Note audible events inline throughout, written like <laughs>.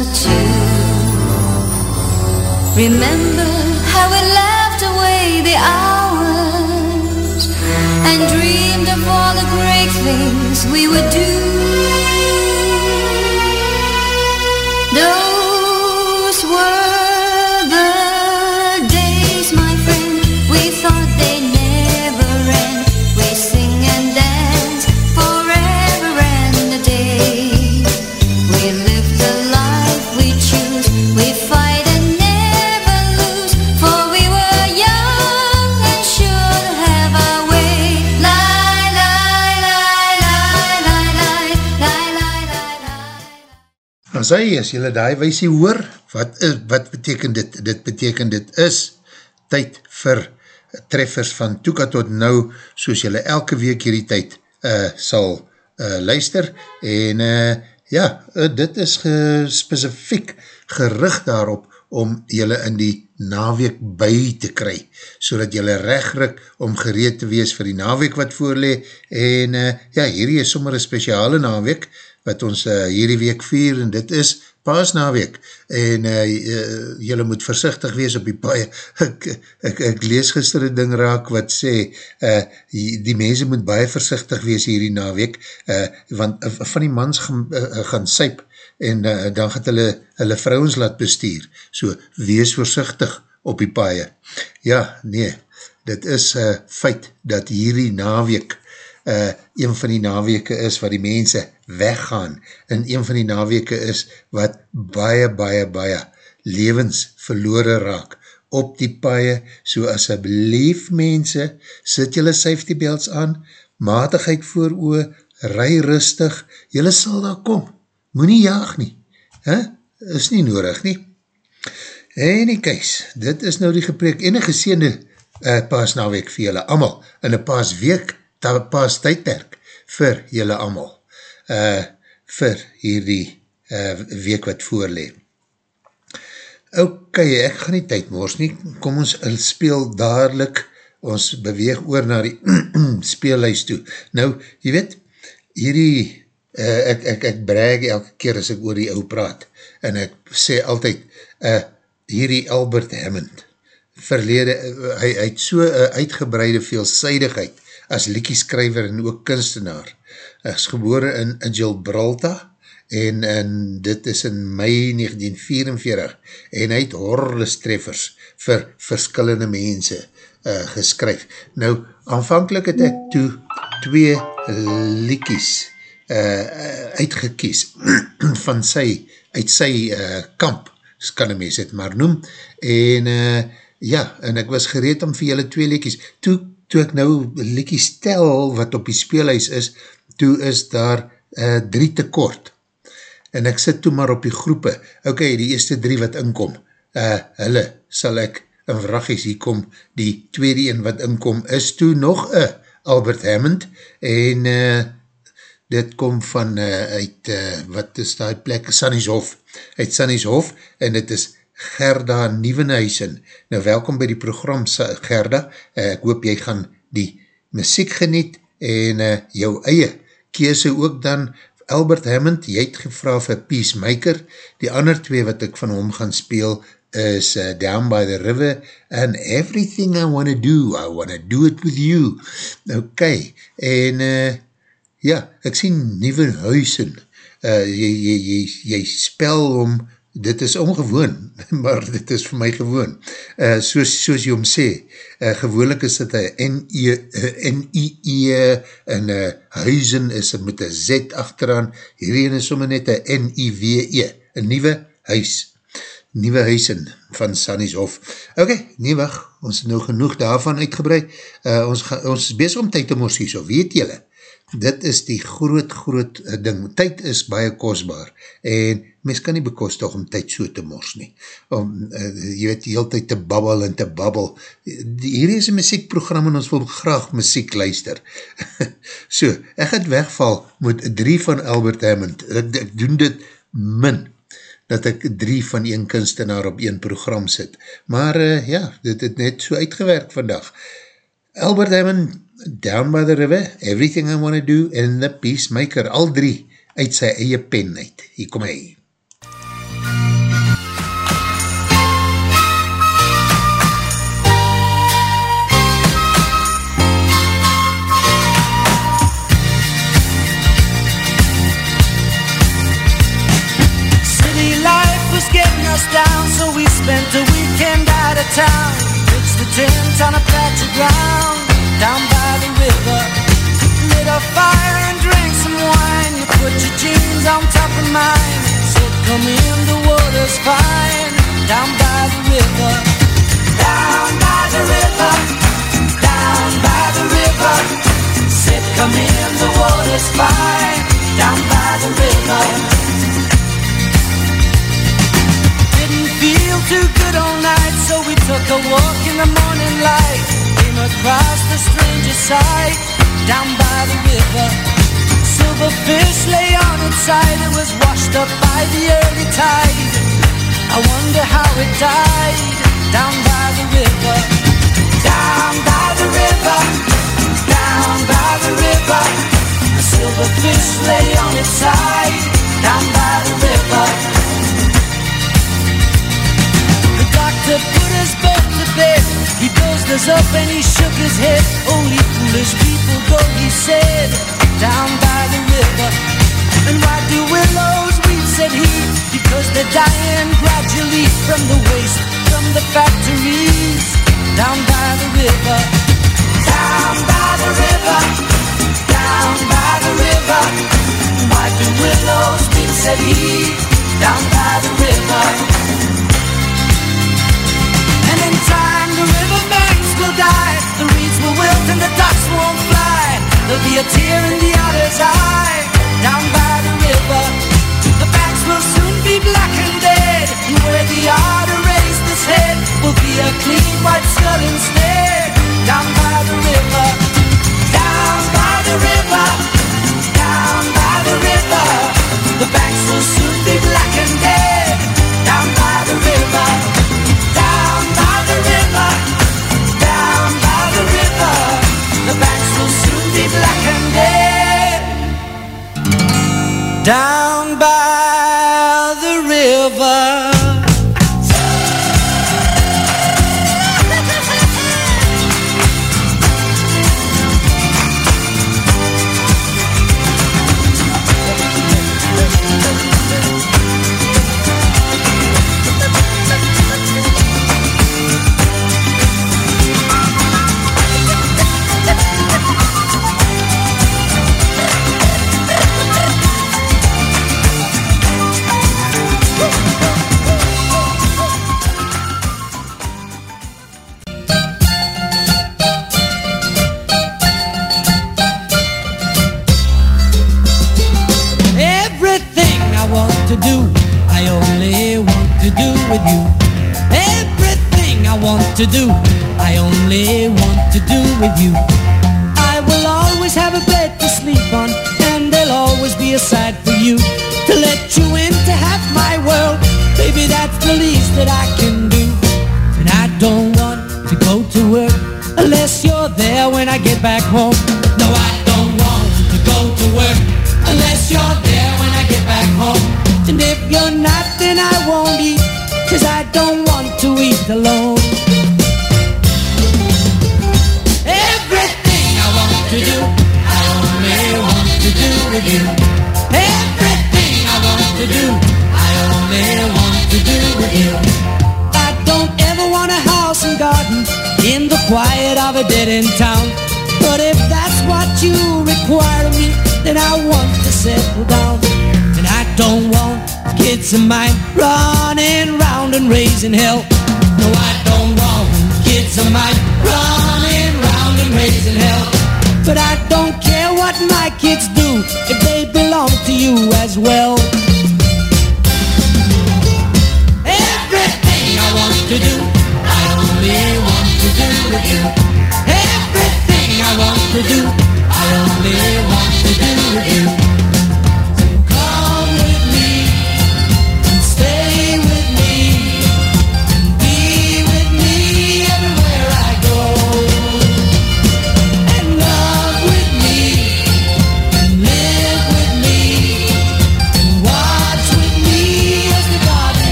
closer to. Remember. Sê, as jylle die weisie hoor, wat, is, wat beteken dit? Dit beteken dit is tyd vir treffers van Toeka tot nou, soos jylle elke week hierdie tyd uh, sal uh, luister. En uh, ja, uh, dit is ge specifiek gerig daarop om jylle in die naweek by te kry, so dat jylle regrik om gereed te wees vir die naweek wat voorlee. En uh, ja, hierdie is sommer een speciale naweek, wat ons uh, hierdie week vier, en dit is paasnaweek, en uh, uh, jylle moet versichtig wees op die paie, <laughs> ek, ek, ek lees gister een ding raak wat sê, uh, die, die mense moet baie versichtig wees hierdie naweek, uh, want uh, van die mans gaan, uh, gaan syp, en uh, dan gaat hulle, hulle vrouwens laat bestuur, so wees versichtig op die paie. Ja, nee, dit is uh, feit dat hierdie naweek uh, een van die naweke is wat die mense weggaan en een van die naweke is wat baie, baie, baie levens verloore raak op die paie, so asjeblief mense, sit jylle safety belts aan, matigheid voor oor, rij rustig, jylle sal daar kom, moet nie jaag nie, He? is nie nodig nie. En die kuis, dit is nou die gepreek, en een geseende uh, paasnaweek vir jylle amal, en een paasweek, paas tydperk vir jylle amal, uh, vir hierdie uh, week wat voorlee. Ok, ek gaan nie tyd moors nie, kom ons speel dadelijk, ons beweeg oor na die <clears throat> speellijst toe. Nou, jy weet, hierdie, uh, ek, ek, ek breg elke keer as ek oor die ou praat, en ek sê altyd, uh, hierdie Albert Hammond, verlede, uh, hy, hy het so uh, uitgebreide veelzijdigheid, as liekieskrijver en ook kunstenaar. Hy is gebore in Gibraltar en, en dit is in mei 1944 en hy het horrelus treffers vir verskillende mense uh, geskryf. Nou, aanvankelijk het ek toe twee liekies uh, uitgekies <clears throat> van sy, uit sy uh, kamp, kan een mens het maar noem, en uh, ja, en ek was gereed om vir julle twee liekies, toe toe ek nou liekie stel wat op die speelhuis is, toe is daar uh, drie tekort. En ek sit toe maar op die groepe, ok, die eerste drie wat inkom, uh, hulle sal ek in vragies hier kom, die tweede een wat inkom, is toe nog een Albert Hammond, en uh, dit kom van uh, uit, uh, wat is die plek, Sannieshof, uit Sannieshof, en dit is Gerda Nieuwenhuisen. Nou, welkom by die program, Gerda. Uh, ek hoop jy gaan die muziek geniet en uh, jou eie kese ook dan. Albert Hammond, jy het gevra vir Peacemaker. Die ander twee wat ek van hom gaan speel is uh, Down by the River and Everything I Wanna Do, I Wanna Do It With You. Ok, en uh, ja, ek sien Nieuwenhuisen. Uh, jy, jy, jy, jy spel hom dit is ongewoon, <laughs> maar dit is vir my gewoon. Uh, soos, soos jy om sê, uh, gewoonlik is dit een N-I-E en uh, huizen is het met een Z achteraan, hierin is sommer net een N-I-W-E, een nieuwe huis, nieuwe huizen van Sannies Hof. Ok, nie wacht, ons het nou genoeg daarvan uitgebreid, uh, ons, ga, ons is bezig om tyd te morsie, so weet jylle, dit is die groot, groot ding. Tyd is baie kostbaar en mens kan nie bekostig om tyd so te mors nie. Om, uh, jy weet, die hele tyd te babbel en te babbel. Hier is een muziekprogram en ons wil graag muziek luister. <laughs> so, ek het wegval met drie van Albert Hammond. Ek, ek doen dit min dat ek drie van een kunstenaar op een program sit. Maar uh, ja, dit het net so uitgewerk vandag. Albert Hammond Down by the River, Everything I Wanna Do en The Peacemaker, al drie uit sy eie pen uit. Hier kom hy. City life was getting us down So we spent the weekend out of town It's the tent on a patch of ground Down by the river. Lit a fire and drank some wine. You put your jeans on top of mine. Said, come in, the water's fine. Down by the river. Down by the river. Down by the river. Said, come in, the water's fine. Down by the river. Didn't feel too good all night, so we took a walk in the morning light. Across the strangest sight down by the river. Silver fish lay on its side, it was washed up by the early tide. I wonder how it died down by the river. Down by the river, down by the river. A silver fish lay on its side down by the river. The doctor put both to bed. He dozed us up and he shook his head. Only foolish people go, he said, down by the river. And why do willows weep, said he, because they're dying gradually from the waste from the factories. Down by the river, down by the river, down by the river. Why do willows weep, said he, down by the river. Die. The reeds will wilt and the ducks won't fly. There'll be a tear in the other's eye. Down by the river The banks will soon be black and dead. And where the otter raised his head Will be a clean white skull instead. Down by the river Down by the river Down by the river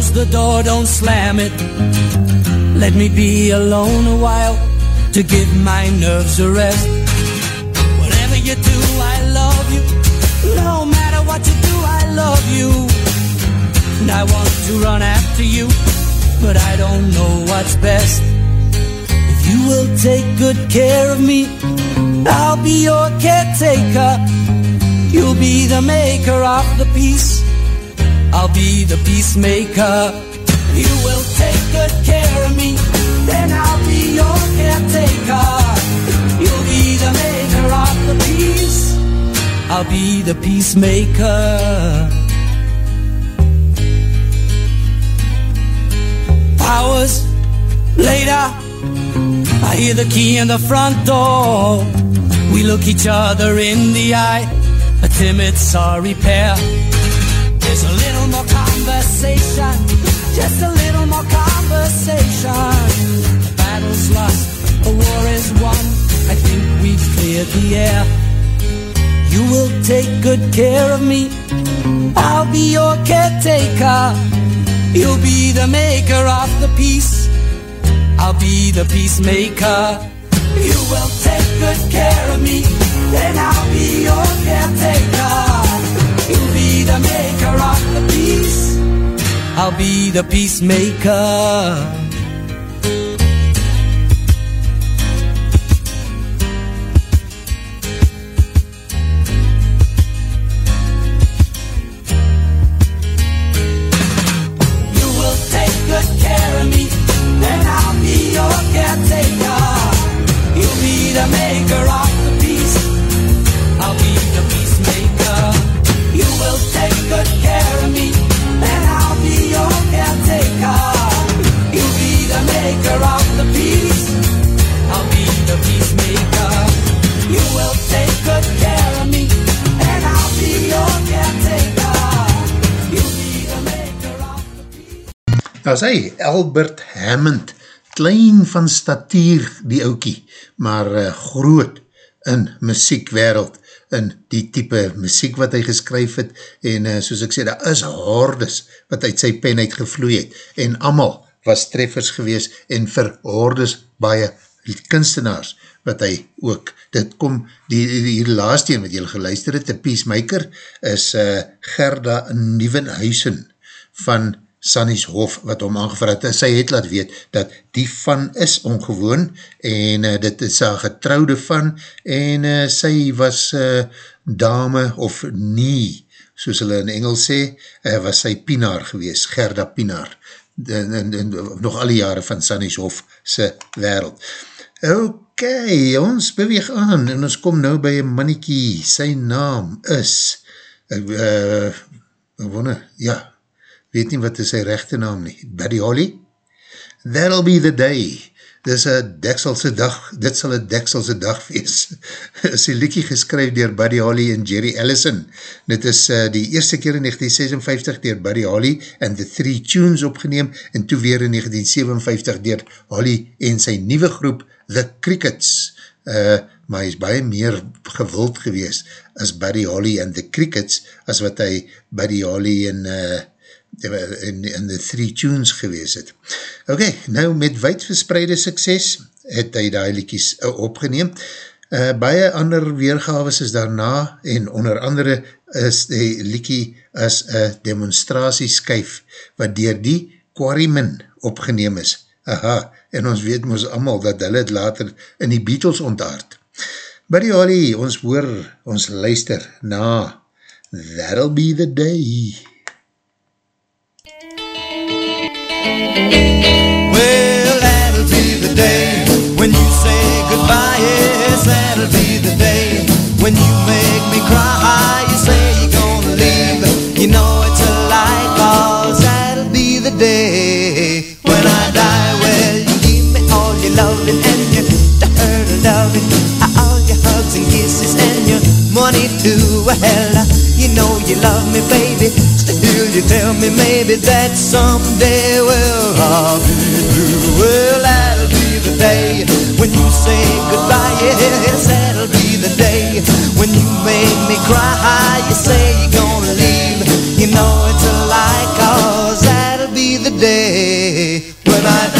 Close the door, don't slam it. Let me be alone a while to give my nerves a rest. Whatever you do, I love you. No matter what you do, I love you. And I want to run after you, but I don't know what's best. If you will take good care of me, I'll be your caretaker. You'll be the maker of the peace. I'll be the peacemaker. You will take good care of me, then I'll be your caretaker. You'll be the maker of the peace. I'll be the peacemaker. Hours later, I hear the key in the front door. We look each other in the eye, a timid, sorry pair. There's a little more conversation, just a little more conversation. The battle's lost, a war is won. I think we've cleared the air. You will take good care of me. I'll be your caretaker. You'll be the maker of the peace. I'll be the peacemaker. You will take good care of me, then I'll be your caretaker. You'll be the maker of the peace. I'll be the peacemaker. Is hy, Albert Hammond, klein van statuur die oukie, maar uh, groot in muziekwereld, in die type muziek wat hy geskryf het, en uh, soos ek sê, daar is hordes wat uit sy pen uitgevloei het, en amal was treffers gewees, en vir hordes baie kunstenaars, wat hy ook, dit kom, die, die, die laatste een wat jy geluister het, die Peacemaker, is uh, Gerda Nieuwenhuisen, van Sannies Hof wat hom aangevraad het, sy het laat weet dat die van is ongewoon en uh, dit is haar getrouwde van en uh, sy was uh, dame of nie, soos hulle in Engels sê, uh, was sy Pinaar gewees, Gerda Pinaar, en, en, en, nog alle jare van Sannies Hof sy wereld. Ok, ons beweeg aan en ons kom nou by een mannetjie, sy naam is, uh, uh, wonder, ja, weet nie wat is sy rechte naam nie, Buddy Holly, That'll be the day, dis een dekselse dag, dit sal een dekselse dag <laughs> wees, is die liekie geskryf dier Buddy Holly en Jerry Ellison, dit is uh, die eerste keer in 1956 dier Buddy Holly en The Three Tunes opgeneem, en toe weer in 1957 dier Holly en sy nieuwe groep The Crickets, uh, maar hy is baie meer gewild gewees as Buddy Holly en The Crickets, as wat hy Buddy Holly en uh, in, in the three tunes gewees het. Ok, nou met wijdverspreide sukses het hy die liekies uh, opgeneem. Uh, baie ander weergaves is daarna en onder andere is die liekie as een demonstratieskyf wat dier die Quarryman opgeneem is. Aha, en ons weet ons allemaal dat hulle het later in die Beatles ontaard. Buddy Holly, ons hoor, ons luister na That'll Be The Day. Well, that'll be the day when you say goodbye. Yes, that'll be the day when you make me cry. You say you're gonna leave. You know it's a lie, cause that'll be the day when I die. Well, you give me all your loving and your dirty loving, all your hugs and kisses and your money too. Well, you know you love me, baby. Still, you tell me maybe that someday, well, be through. Well, that'll be the day when you say goodbye. Yes, that'll be the day when you make me cry. You say you're gonna leave. You know it's a lie, cause that'll be the day when I die.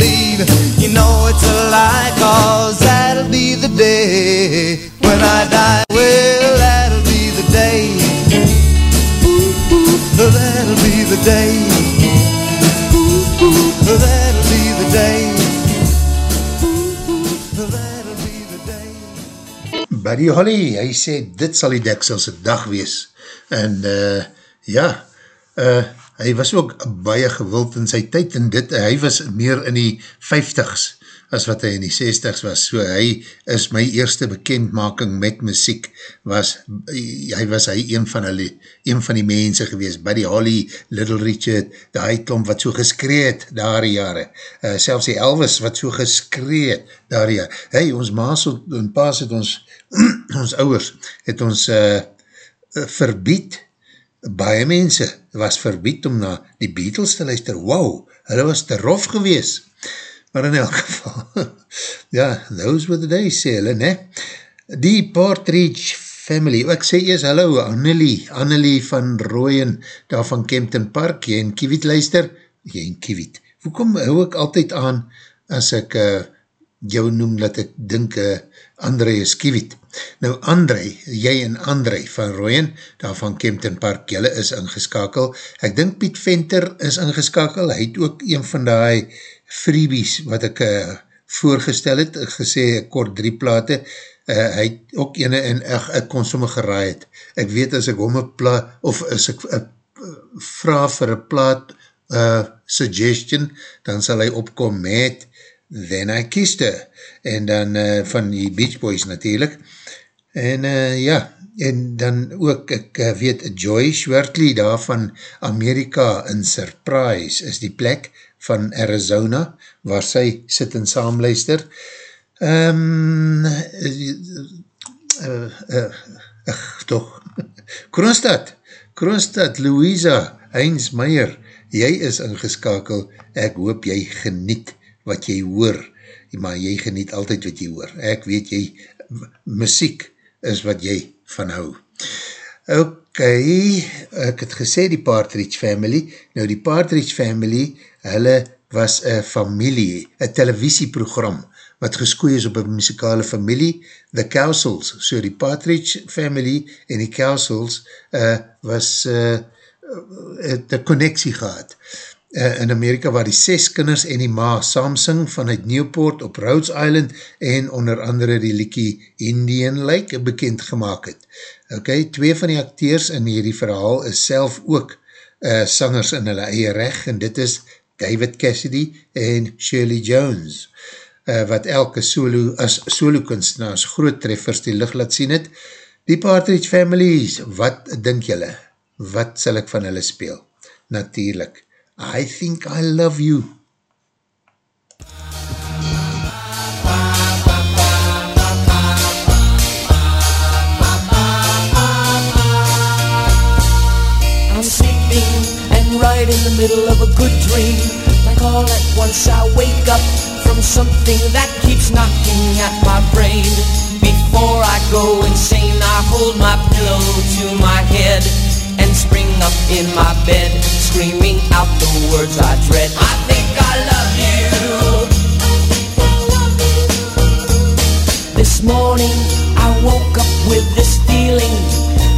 leave. You know it's a lie, cause that'll be the day when I die. Well, that'll be the day. That'll be the day. Buddy Holly, hy sê, dit sal die dag wees. En uh, ja, uh, hy was ook baie gewild in sy tyd, en dit, hy was meer in die 50s as wat hy in die 60s was. So hy is my eerste bekendmaking met muziek, was, hy was hy een van hulle, een van die mense gewees, Buddy Holly, Little Richard, die klomp wat so geskree het daar die jare, uh, selfs die Elvis wat so geskree het daar die jare. Hey, ons maas en paas het ons, <clears throat> ons ouwers, het ons uh, verbied, baie mense was verbied om na die Beatles te luister, wow, hulle was te rof gewees, maar in elk geval, <laughs> ja, those were the days, sê hulle, ne? Die Partridge Family, ek sê eers, hallo, Annelie, Annelie van Rooyen, daar van Kempton Park, jy en Kiewit luister, jy en Kiewit, hoekom hou ek altyd aan, as ek uh, jou noem, dat ek dink, uh, André is Kiewit. Nou, André, jy en André van Rooyen, daar van Kempton Park, jylle is ingeskakel, ek dink Piet Venter is ingeskakel, hy het ook een van die freebies wat ek uh, voorgestel het, ek gesê ek kort drie plate, uh, hy het ook ene en ek, ek kon somme geraai het. Ek weet as ek om een plaat, of as ek uh, vraag vir een plaat uh, suggestion, dan sal hy opkom met Then I Kissed Her, en dan uh, van die Beach Boys natuurlijk, en uh, ja, en dan ook, ek uh, weet, Joy Schwertley daar van Amerika in Surprise is die plek, van Arizona, waar sy sit en saamluister. Um, uh, uh, uh, toch, <laughs> Kroonstad, Kroonstad, Louisa, Heinz Meyer, jy is ingeskakel, ek hoop jy geniet wat jy hoor, maar jy geniet altyd wat jy hoor. Ek weet jy, muziek is wat jy van hou. Ok, ek het gesê die Partridge Family, nou die Partridge Family, hulle was een familie, een televisieprogram, wat geskooi is op een muzikale familie, The Cowsels, so die Partridge Family en die Cowsels uh, was uh, het een connectie gehad. Uh, in Amerika waar die ses kinders en die ma saamsing vanuit Newport op Rhodes Island en onder andere die liekie Indian Lake bekend gemaakt het. Ok, twee van die acteurs in hierdie verhaal is self ook uh, sangers in hulle eie recht en dit is David Cassidy en Shirley Jones, uh, wat elke solo as solo kunstenaars groot treffers die licht laat sien het. Die Partridge Families, wat dink julle? Wat sal ek van hulle speel? Natuurlijk, I Think I Love You. I'm sleeping and right in the middle of a good dream. Like all at once I wake up from something that keeps knocking at my brain. Before I go insane, I hold my pillow to my head and spring up in my bed, screaming out the words I dread. I think I love you. This morning I woke up with this feeling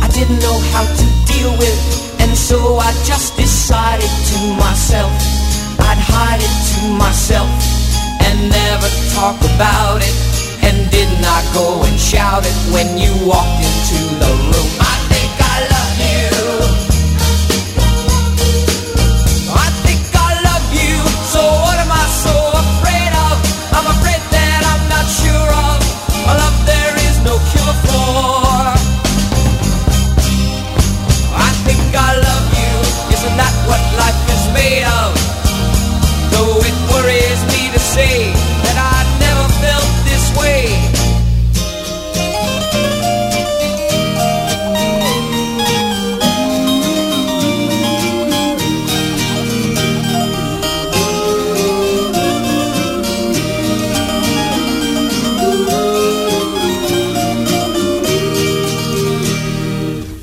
I didn't know how to deal with And so I just decided to myself I'd hide it to myself And never talk about it And did not go and shout it When you walked into the room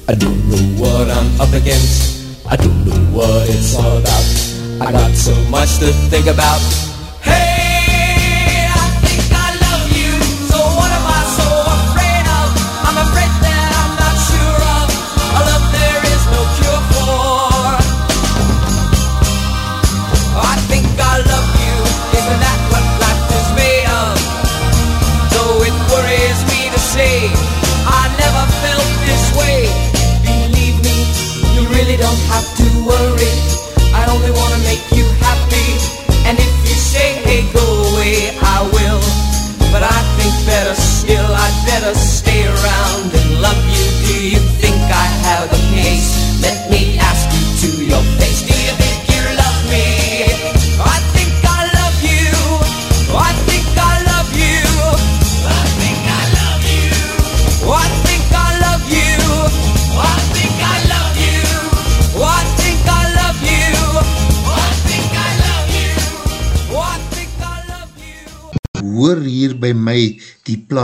I don't know what I'm up against. I don't know what it's all about. I got so much to think about.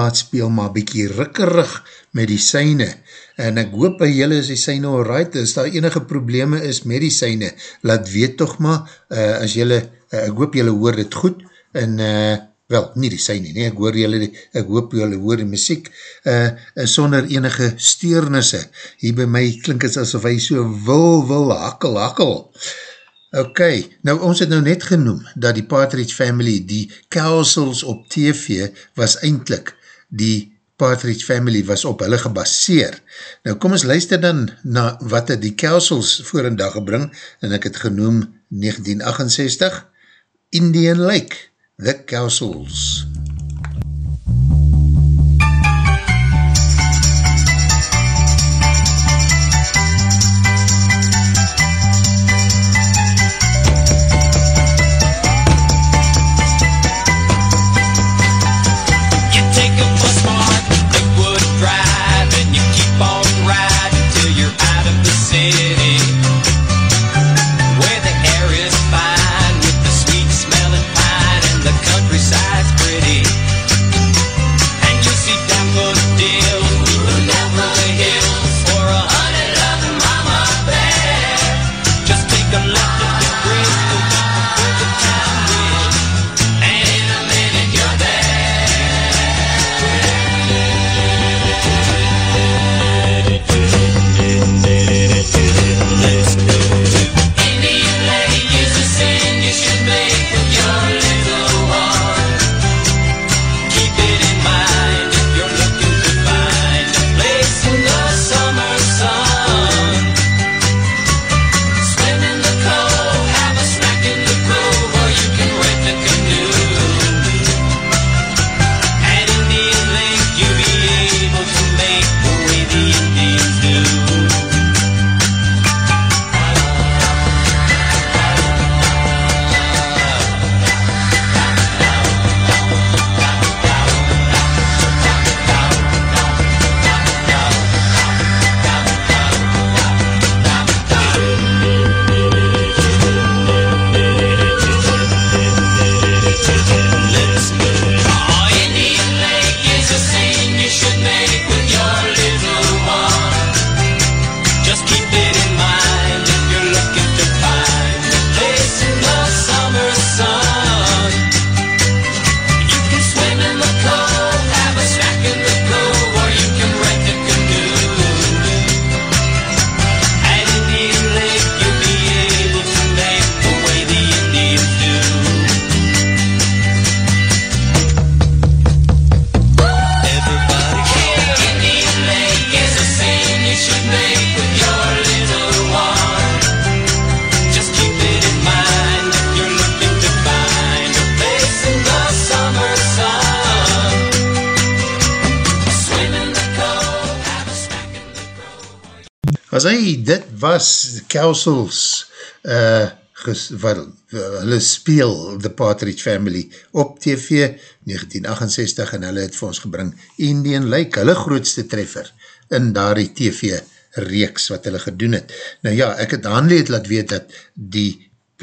Plaat speel maar bykie rikkerig met die syne en ek hoop by julle is die syne alright, as daar enige probleme is met die syne, laat weet toch maar, uh, as julle, uh, ek hoop julle hoor dit goed, en uh, wel, nie die syne nie, ek hoor julle, ek hoop julle hoor die muziek, uh, sonder enige steernisse, hier by my klink het asof hy so wil, wil, hakkel, hakkel, Ok, nou ons het nou net genoem dat die Partridge Family, die Kelsels op TV, was eindelijk die Partridge Family was op hulle gebaseer. Nou kom ons luister dan na wat het die Kelsels voor een dag gebring, en ek het genoem 1968, Indian Lake, The Kelsels. You As hy, dit was Kelsels, uh, ges, wat, hulle speel The Partridge Family op TV 1968 en hulle het vir ons gebring Indian Lake, hulle grootste treffer in daar die TV reeks wat hulle gedoen het. Nou ja, ek het Hanley het laat weet dat die,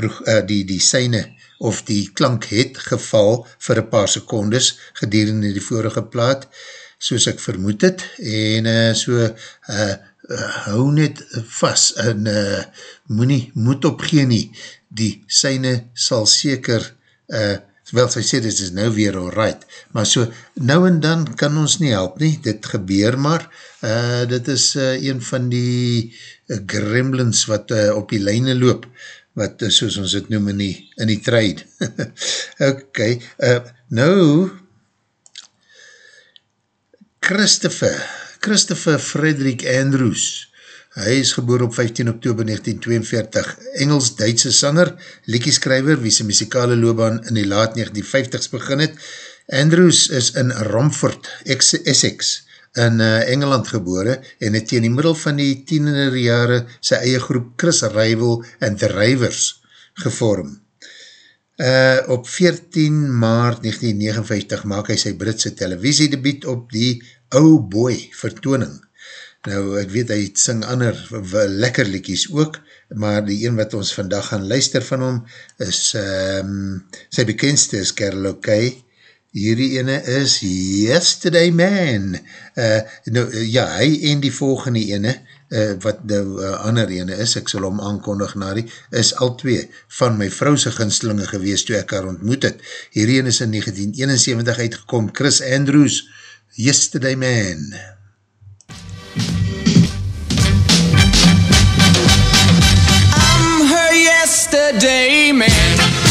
uh, die, die syne of die klank het geval vir een paar secondes gedurende die vorige plaat, soos ek vermoed het, en uh, so uh, uh, hou net vast en uh, moet nie moed opgeen nie, die syne sal seker uh, wel sy sê dit is nou weer al right, maar so nou en dan kan ons nie help nie, dit gebeur maar, uh, dit is uh, een van die uh, gremlins wat uh, op die lijne loop, wat uh, soos ons het noem in die, in die trade. <laughs> ok, uh, nou Christopher, Christopher Frederick Andrews, Hy is geboor op 15 oktober 1942, Engels-Duitse sanger, liekieskrijver, wie sy muzikale loopbaan in die laat 1950s begin het. Andrews is in Romford, Essex, in uh, Engeland gebore en het teen die middel van die tiener jare sy eie groep Chris Rival en The Rivers gevorm. Uh, op 14 maart 1959 maak hy sy Britse televisiedebiet op die Oh Boy vertooning. Nou, ek weet, hy sing ander lekker liekies ook, maar die een wat ons vandag gaan luister van hom, is, um, sy bekendste is Carol O'Kay, hierdie ene is Yesterday Man. Uh, nou, ja, hy en die volgende ene, uh, wat die uh, ander ene is, ek sal hom aankondig na die, is al twee van my vrouwse ginslinge gewees toe ek haar ontmoet het. Hierdie ene is in 1971 uitgekom, Chris Andrews, Yesterday Man. Yesterday Man. yesterday, man.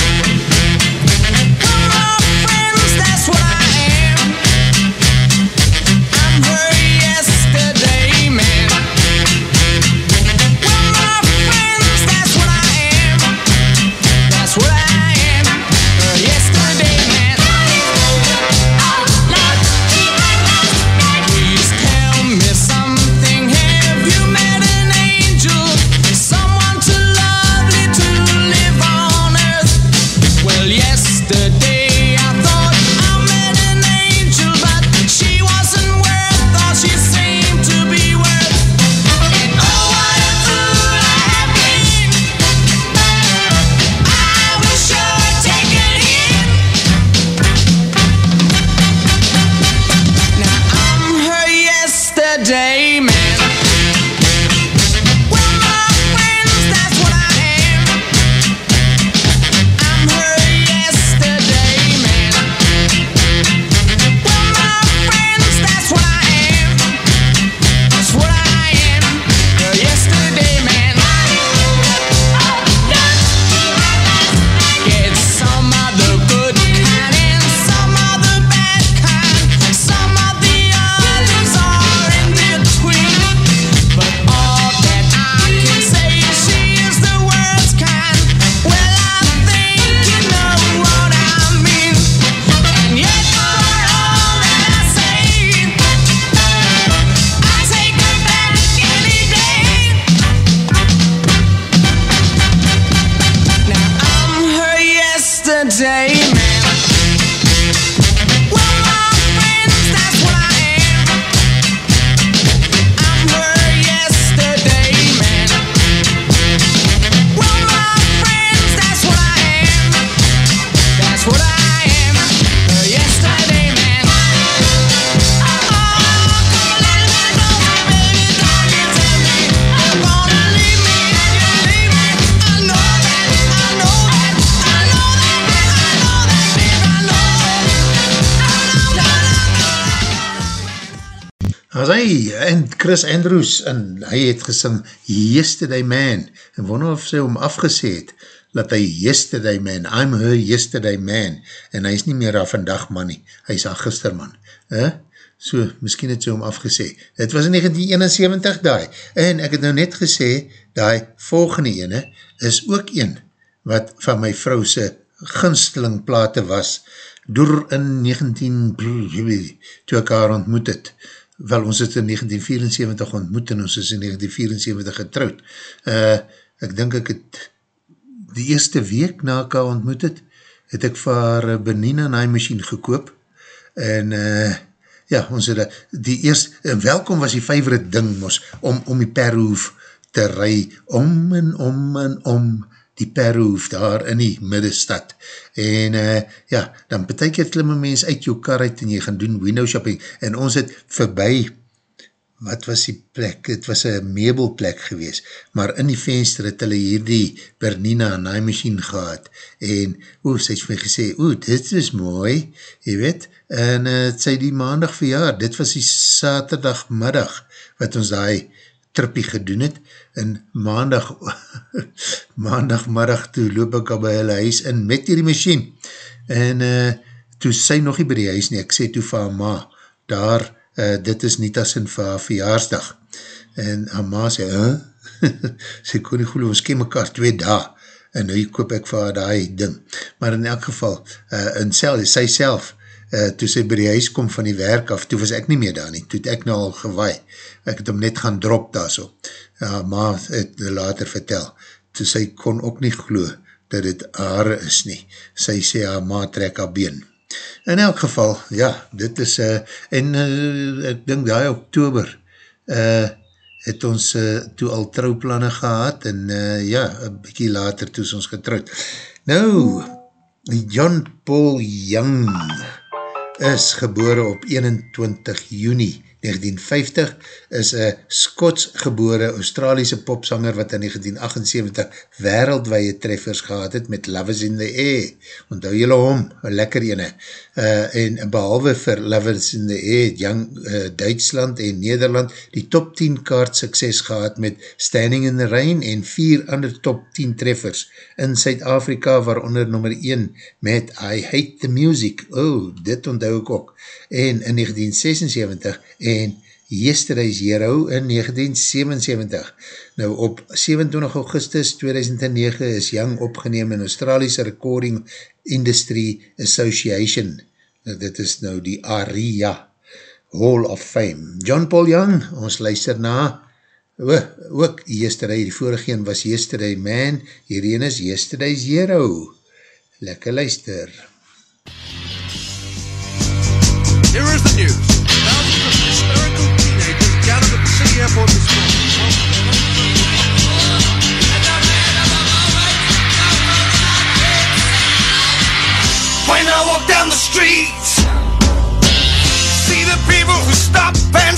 Chris Andrews en hy het gesing Yesterday Man en wonder of sy hom afgesê het dat hy Yesterday Man, I'm her Yesterday Man en hy is nie meer af vandag man nie, hy is al gister man. Eh? so, miskien het sy hom afgesê. Het was in 1971 daai. En ek het nou net gesê daai volgende ene is ook een wat van my vrouwse ginsteling plate was door in 19 toe ek haar ontmoet het wel ons het in 1974 ontmoet en ons is in 1974 getrouwd. Uh, ek denk ek het die eerste week na ek ontmoet het, het ek vir Benina naaimachine gekoop en uh, ja, ons het die eerste, en welkom was die favorite ding mos, om, om die perhoef te ry, om en om en om die perhoef daar in die middestad. En uh, ja, dan betek jy klimme mens uit jou kar uit en jy gaan doen window shopping. En ons het voorbij wat was die plek? Het was een meubelplek gewees, maar in die venster het hulle hier die Bernina naaimachine gehad, en oe, sy het vir my gesê, oe, dit is mooi, jy weet, en uh, het sy die maandag verjaar, dit was die saterdagmiddag, wat ons die trippie gedoen het, en maandag, <laughs> maandagmiddag toe loop ek al by hulle huis in met die machine, en uh, toe sy nog nie by die huis nie, ek sê toe van ma, daar, uh, dit is niet as in vir haar verjaarsdag. En haar ma sê, huh? <laughs> sy kon nie geloof, ons ken mekaar twee dae, en nou koop ek vir haar die ding. Maar in elk geval, uh, in sel, sy self, uh, toe sy by die huis kom van die werk af, toe was ek nie meer daar nie, toe het ek nou al gewaai, ek het hom net gaan drop daar so. Uh, ma het later vertel, toe sy kon ook nie geloof, dat het haar is nie. Sy sê haar ma trek haar been. In elk geval, ja, dit is, uh, en uh, ek dink die oktober uh, het ons uh, toe al trouwplanne gehad en uh, ja, een bykie later toe ons getrouwd. Nou, John Paul Young is gebore op 21 juni 1950 is een Skots gebore Australiese popsanger wat in 1978 wereldwee treffers gehad het met Love is in the Air. Onthou jylle hom, een lekker ene. Uh, en behalwe vir Love is in the Air, Young, uh, Duitsland en Nederland die top 10 kaart sukses gehad met Standing in the Rain en vier ander top 10 treffers in Suid-Afrika waaronder nummer 1 met I Hate the Music. Oh, dit onthou ek ook. En in 1976 en Yesterday's Hero in 1977. Nou op 27 augustus 2009 is Young opgeneem in Australiese Recording Industry Association. Nou dit is nou die ARIA Hall of Fame. John Paul Young, ons luister na ook Yesterday, die vorige een was Yesterday Man, hierin is Yesterday's Hero. Lekker luister. Here is the news. This morning. When I walk down the streets, see the people who stop and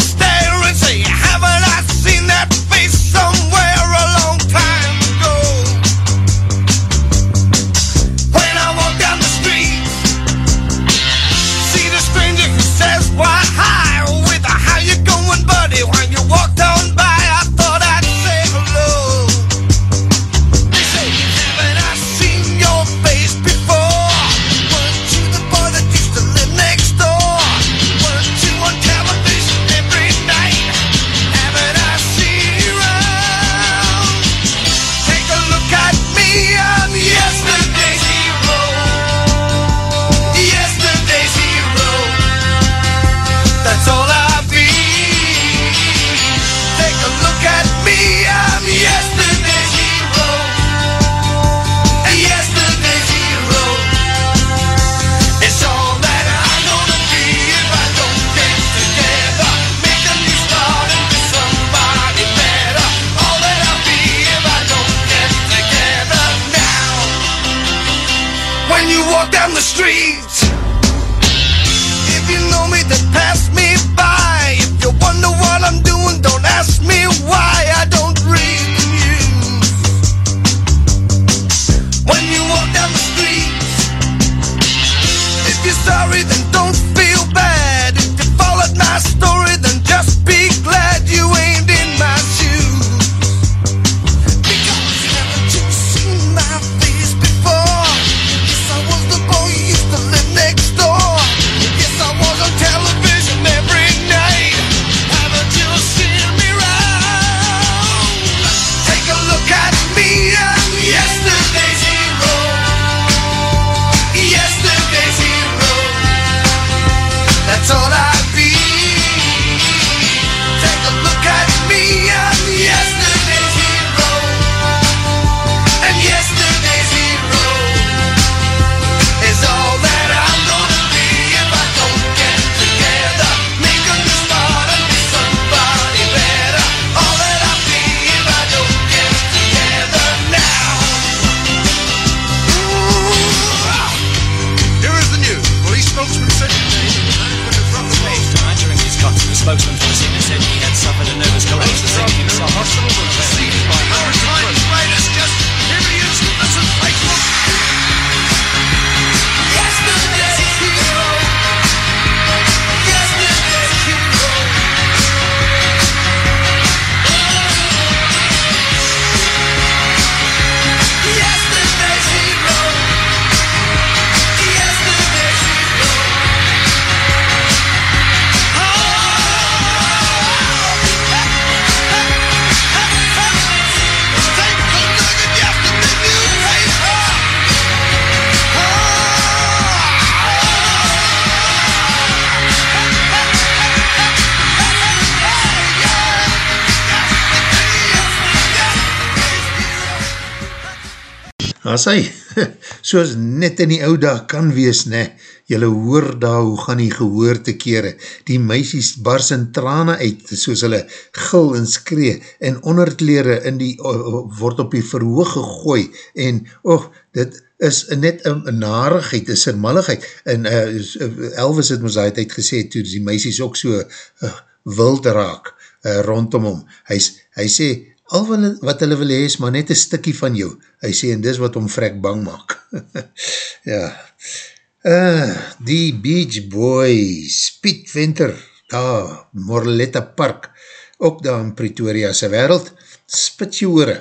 daar sy, <laughs> soos net in die oude dag kan wees, ne, jylle hoor daar hoe gaan die gehoor te kere, die meisies bars in trane uit, soos hulle gil en skree, en onderklere in die, word op die verhoog gegooi, en, oh, dit is net een narigheid, een sirmalligheid, en uh, Elvis het ons uit gesê, toe die meisies ook so uh, wild raak, uh, rondom hom, hy, hy sê, al wat hulle wil hee is maar net een stikkie van jou, hy sê, en dis wat om vrek bang maak. <laughs> ja, uh, die Beach Boys, Piet Venter, daar, Morletta Park, ook daar in Pretoria se wereld, spit jy oore,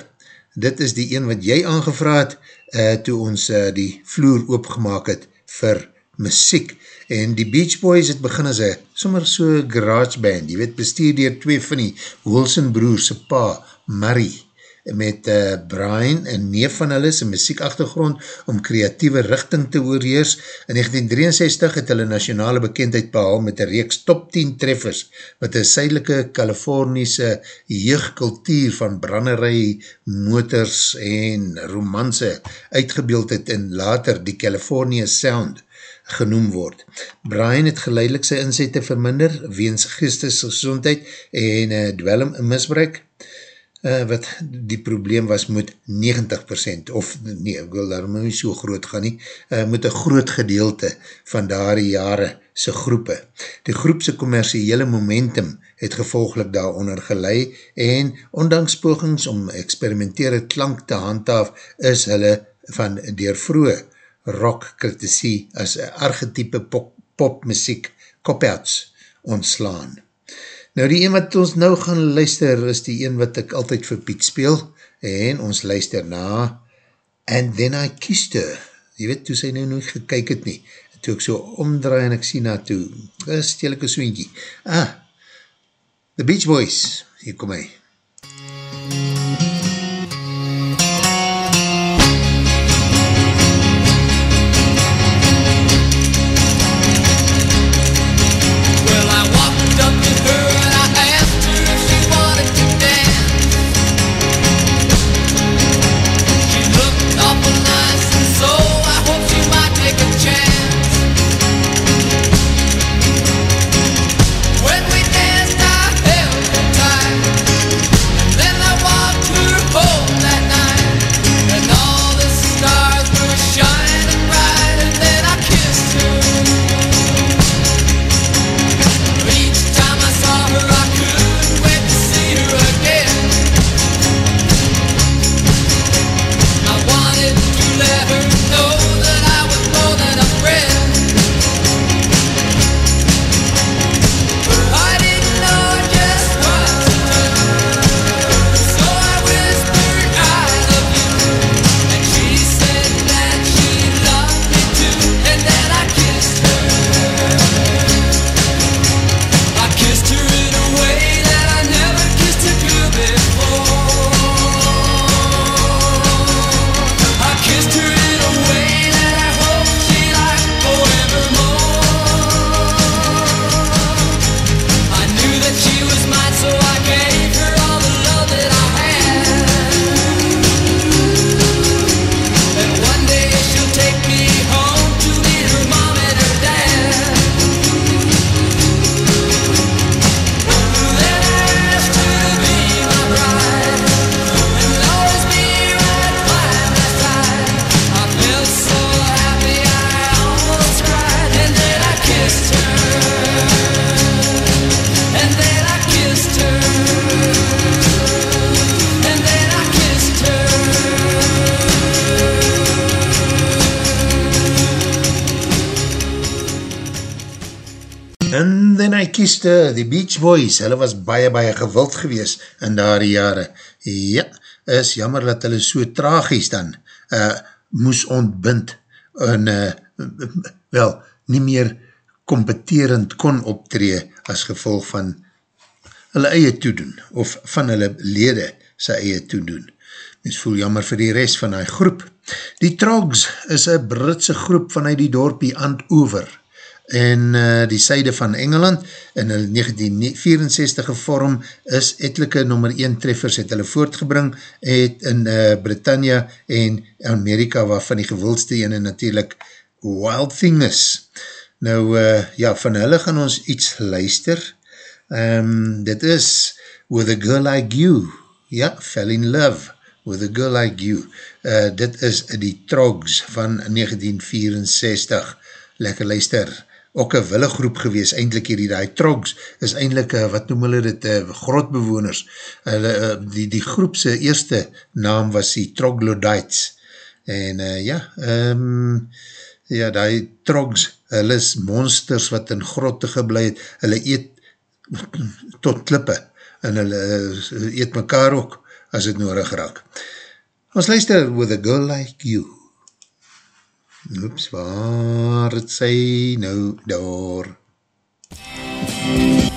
dit is die een wat jy aangevraad, uh, toe ons uh, die vloer oopgemaak het vir muziek, en die Beach Boys het begin as een, sommer so garage band, jy weet, bestuur dier twee van die Wilson broers, se pa, Murray, met uh, Brian, en neef van hulle, sy muziekachtergrond, om kreatieve richting te oorheers. In 1963 het hulle nationale bekendheid behal met een reeks top 10 treffers, met een sydelike Californiese jeugkultuur van brannerij, motors en romanse uitgebeeld het in later die California Sound genoem word. Brian het geleidelik sy inzette verminder, weens geestesgezondheid en uh, dwellum misbruik, uh, wat die probleem was met 90% of nee, ek wil daar nie so groot gaan nie, uh, met een groot gedeelte van daar jare sy groepe. Die groepse commerciële momentum het gevolglik daaronder gelei en ondanks pogings om experimentere klank te handhaaf is hulle van dier vroege rock kritisie as archetype pop, popmuziek cop-outs ontslaan. Nou die een wat ons nou gaan luister is die een wat ek altyd vir Piet speel en ons luister na And Then I Kissed Her. Jy weet, toe sy nou nooit gekyk het nie. Toe ek so omdraai en ek sien na toe, is steelike soentjie. Ah, The Beach Boys, hier kom hy. Well, her, die Beach Boys, hulle was baie, baie gewild gewees in daar jare. Ja, is jammer dat hulle so tragies dan uh, moes ontbind en uh, wel, nie meer competerend kon optree as gevolg van hulle eie toedoen, of van hulle lede sy eie toedoen. Mens voel jammer vir die rest van die groep. Die Trogs is een Britse groep vanuit die dorpie Andover en uh, die syde van Engeland in 1964 gevorm is etelike nummer 1 treffers het hulle voortgebring het in uh, Britannia en Amerika waarvan die gewildste ene natuurlijk Wild Thing is. Nou uh, ja, van hulle gaan ons iets luister. Um, dit is With a Girl Like You. Ja, Fell in Love with a girl like you. Uh, dit is die Trogs van 1964. Lekker luister. Ook een wille groep gewees, eindelijk hier die, Trogs is eindelijk, uh, wat noem hulle dit, uh, grotbewoners. Uh, uh, die, die groepse eerste naam was die Troglodytes. En uh, ja, um, ja, die Trogs, hulle is monsters wat in grotte gebleid, hulle eet tot klippe en hulle uh, eet mekaar ook as het nodig raak. Ons luister with a girl like you. Oeps, waar het sy nou daar? I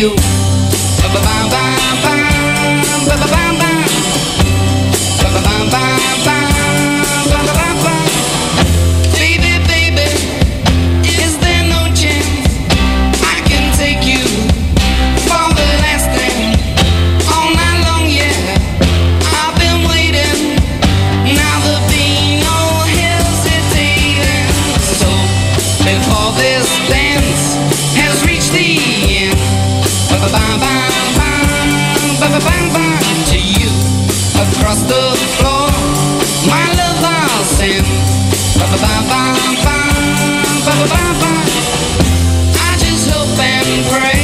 you? Across the floor, my love I'll send. I just hope and pray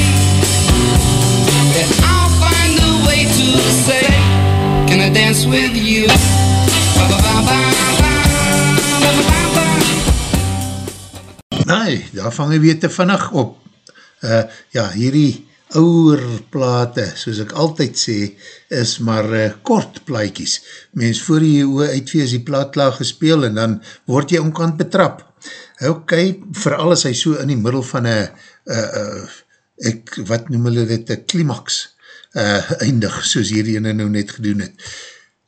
that I'll find a way to say, Can I dance with you? Nee, daar vang jy weer te vannig op. Uh, ja, hierdie ouwer plate, soos ek altyd sê, is maar uh, kort plaatjies. Mens voor jy oor uitwees die plaat klaar gespeel en dan word jy omkant betrap. Ok, vooral as hy so in die middel van een, uh, uh, ek, wat noem hulle dit, een climax uh, eindig, soos hierdie nou net gedoen het.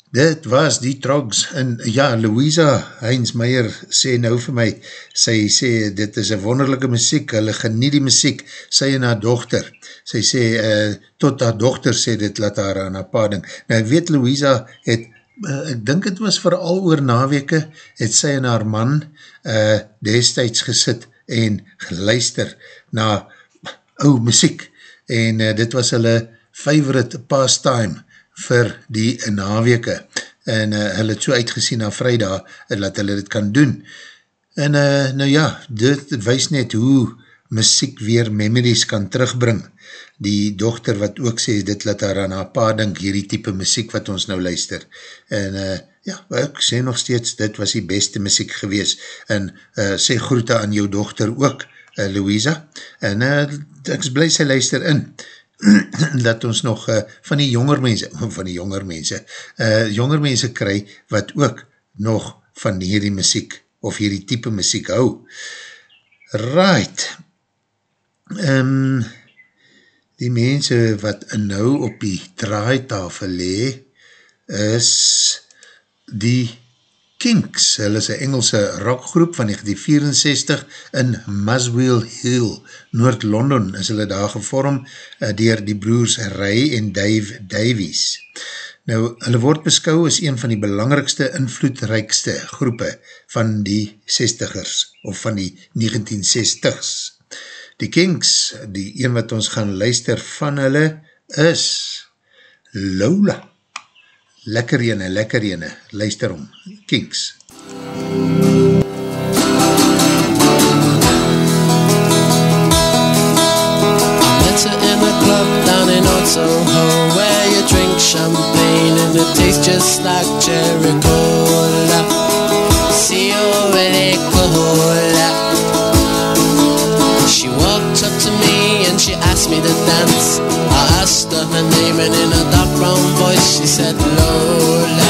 Dit was die Trogs en ja, Louisa Heinz Meyer sê nou vir my, sy sê dit is een wonderlijke muziek, hulle genie die muziek, sy en haar dochter, sy sê, uh, tot haar dochter sê dit laat haar aan haar pading. Nou ek weet Louisa het, uh, ek dink het was vooral oor naweke, het sy en haar man uh, destijds gesit en geluister na ou muziek. En uh, dit was hulle favorite pastime vir die naweke. En uh, hulle het so uitgesien na vrijdag en laat hulle dit kan doen. En uh, nou ja, dit wees net hoe muziek weer memories kan terugbring. Die dochter wat ook sê, dit laat haar aan haar pa dink, hierdie type muziek wat ons nou luister. En uh, ja, ek sê nog steeds, dit was die beste muziek gewees. En uh, sê groete aan jou dochter ook, uh, Louisa. En uh, ek is blij sy luister in <clears throat> dat ons nog uh, van die jonger mense, <laughs> van die jonger mense, uh, jonger mense kry, wat ook nog van hierdie muziek, of hierdie type muziek hou. Right. Um, die mense wat nou op die draaitafel le, is die Kinks, hulle is een Engelse rockgroep van 1964 in Muswell Hill, Noord-London, is hulle daar gevorm uh, dier die broers Ray en Dave Davies. Nou, hulle word beskou as een van die belangrikste invloedrijkste groepe van die 60ers, of van die 1960s. Die Kinks, die een wat ons gaan luister van hulle, is Lola lekker ene, lekker ene, luister om, Kinks. Down in Old Soho Where you drink champagne and it tastes just like cherry cola. See you C-O-L-A cola She walked up to me and she asked me to dance. I asked her her name and in a dark brown voice she said L-O-L-A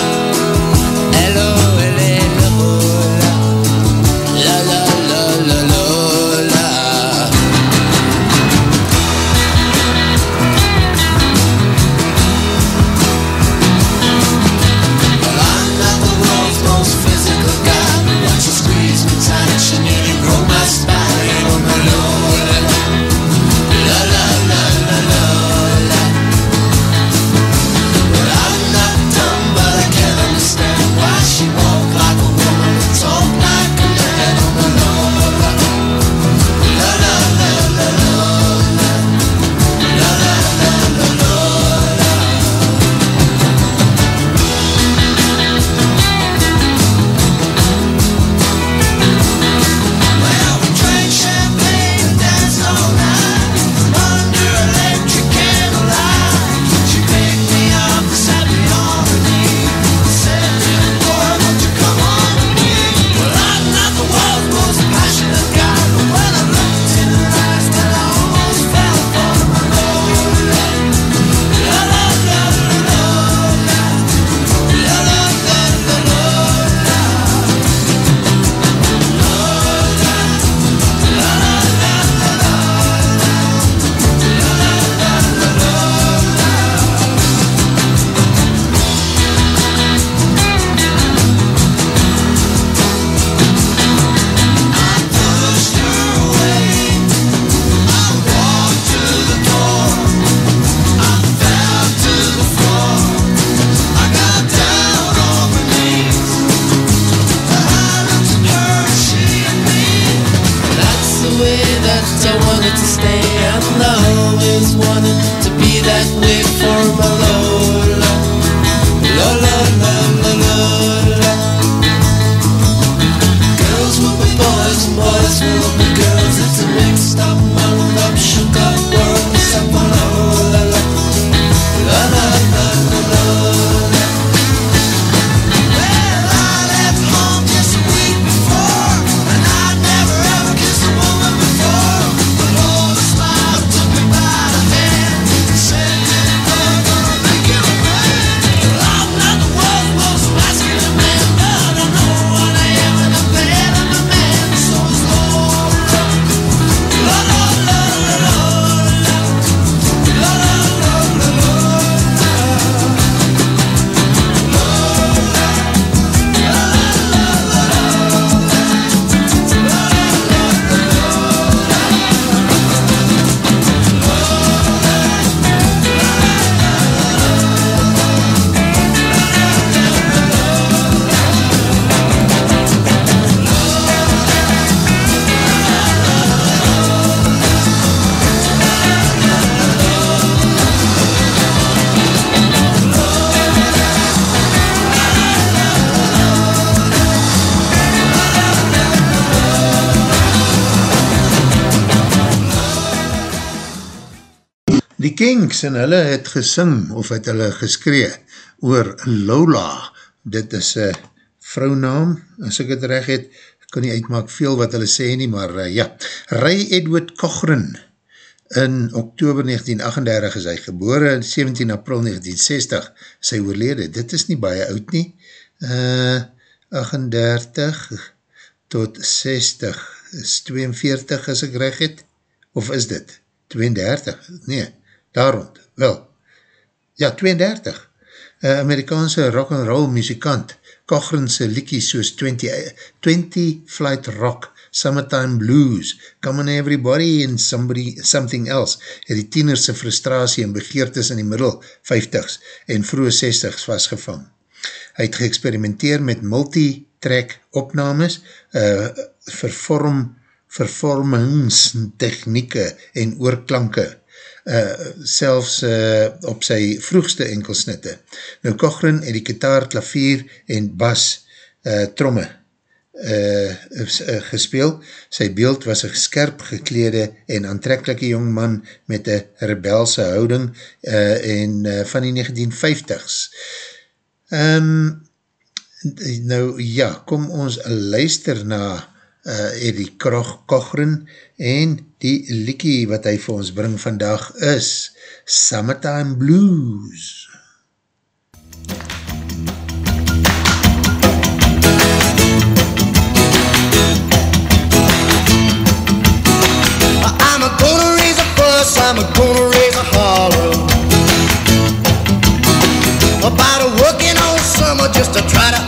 Kings en hulle het gesing of het hulle geskree oor Lola. Dit is een vrouwnaam, as ek het recht het, kan nie uitmaak veel wat hulle sê nie, maar uh, ja. Ray Edward Cochran, in oktober 1938 is hy gebore, 17 april 1960 sy oorlede. Dit is nie baie oud nie. Uh, 38 tot 60 is 42 as ek recht het, of is dit? 32? Nee, daar rond, wel. Ja, 32. Uh, Amerikaanse rock'n'roll muzikant Cochran's liekies soos 20, 20 Flight Rock, Summertime Blues, Come on Everybody and somebody, Something Else, het die tienerse frustratie en begeertes in die middel 50s en vroege 60s vastgevang. Hy het geëxperimenteer met multi-track opnames, uh, vervorm, vervormingstechnieke en oorklanke, uh, selfs uh, op sy vroegste enkelsnitte. Nou Cochran het die kitaar, klavier en bas uh, tromme uh, uh, gespeel. Sy beeld was een skerp geklede en aantrekkelijke jongman met een rebelse houding uh, en uh, van die 1950s. Um, nou ja, kom ons luister na uh, Eddie Krog Cochran en die liekie wat hy vir ons bring vandag is Summertime Blues. I'm a gonna raise a fuss, I'm a gonna raise a holler About a working all summer just to try to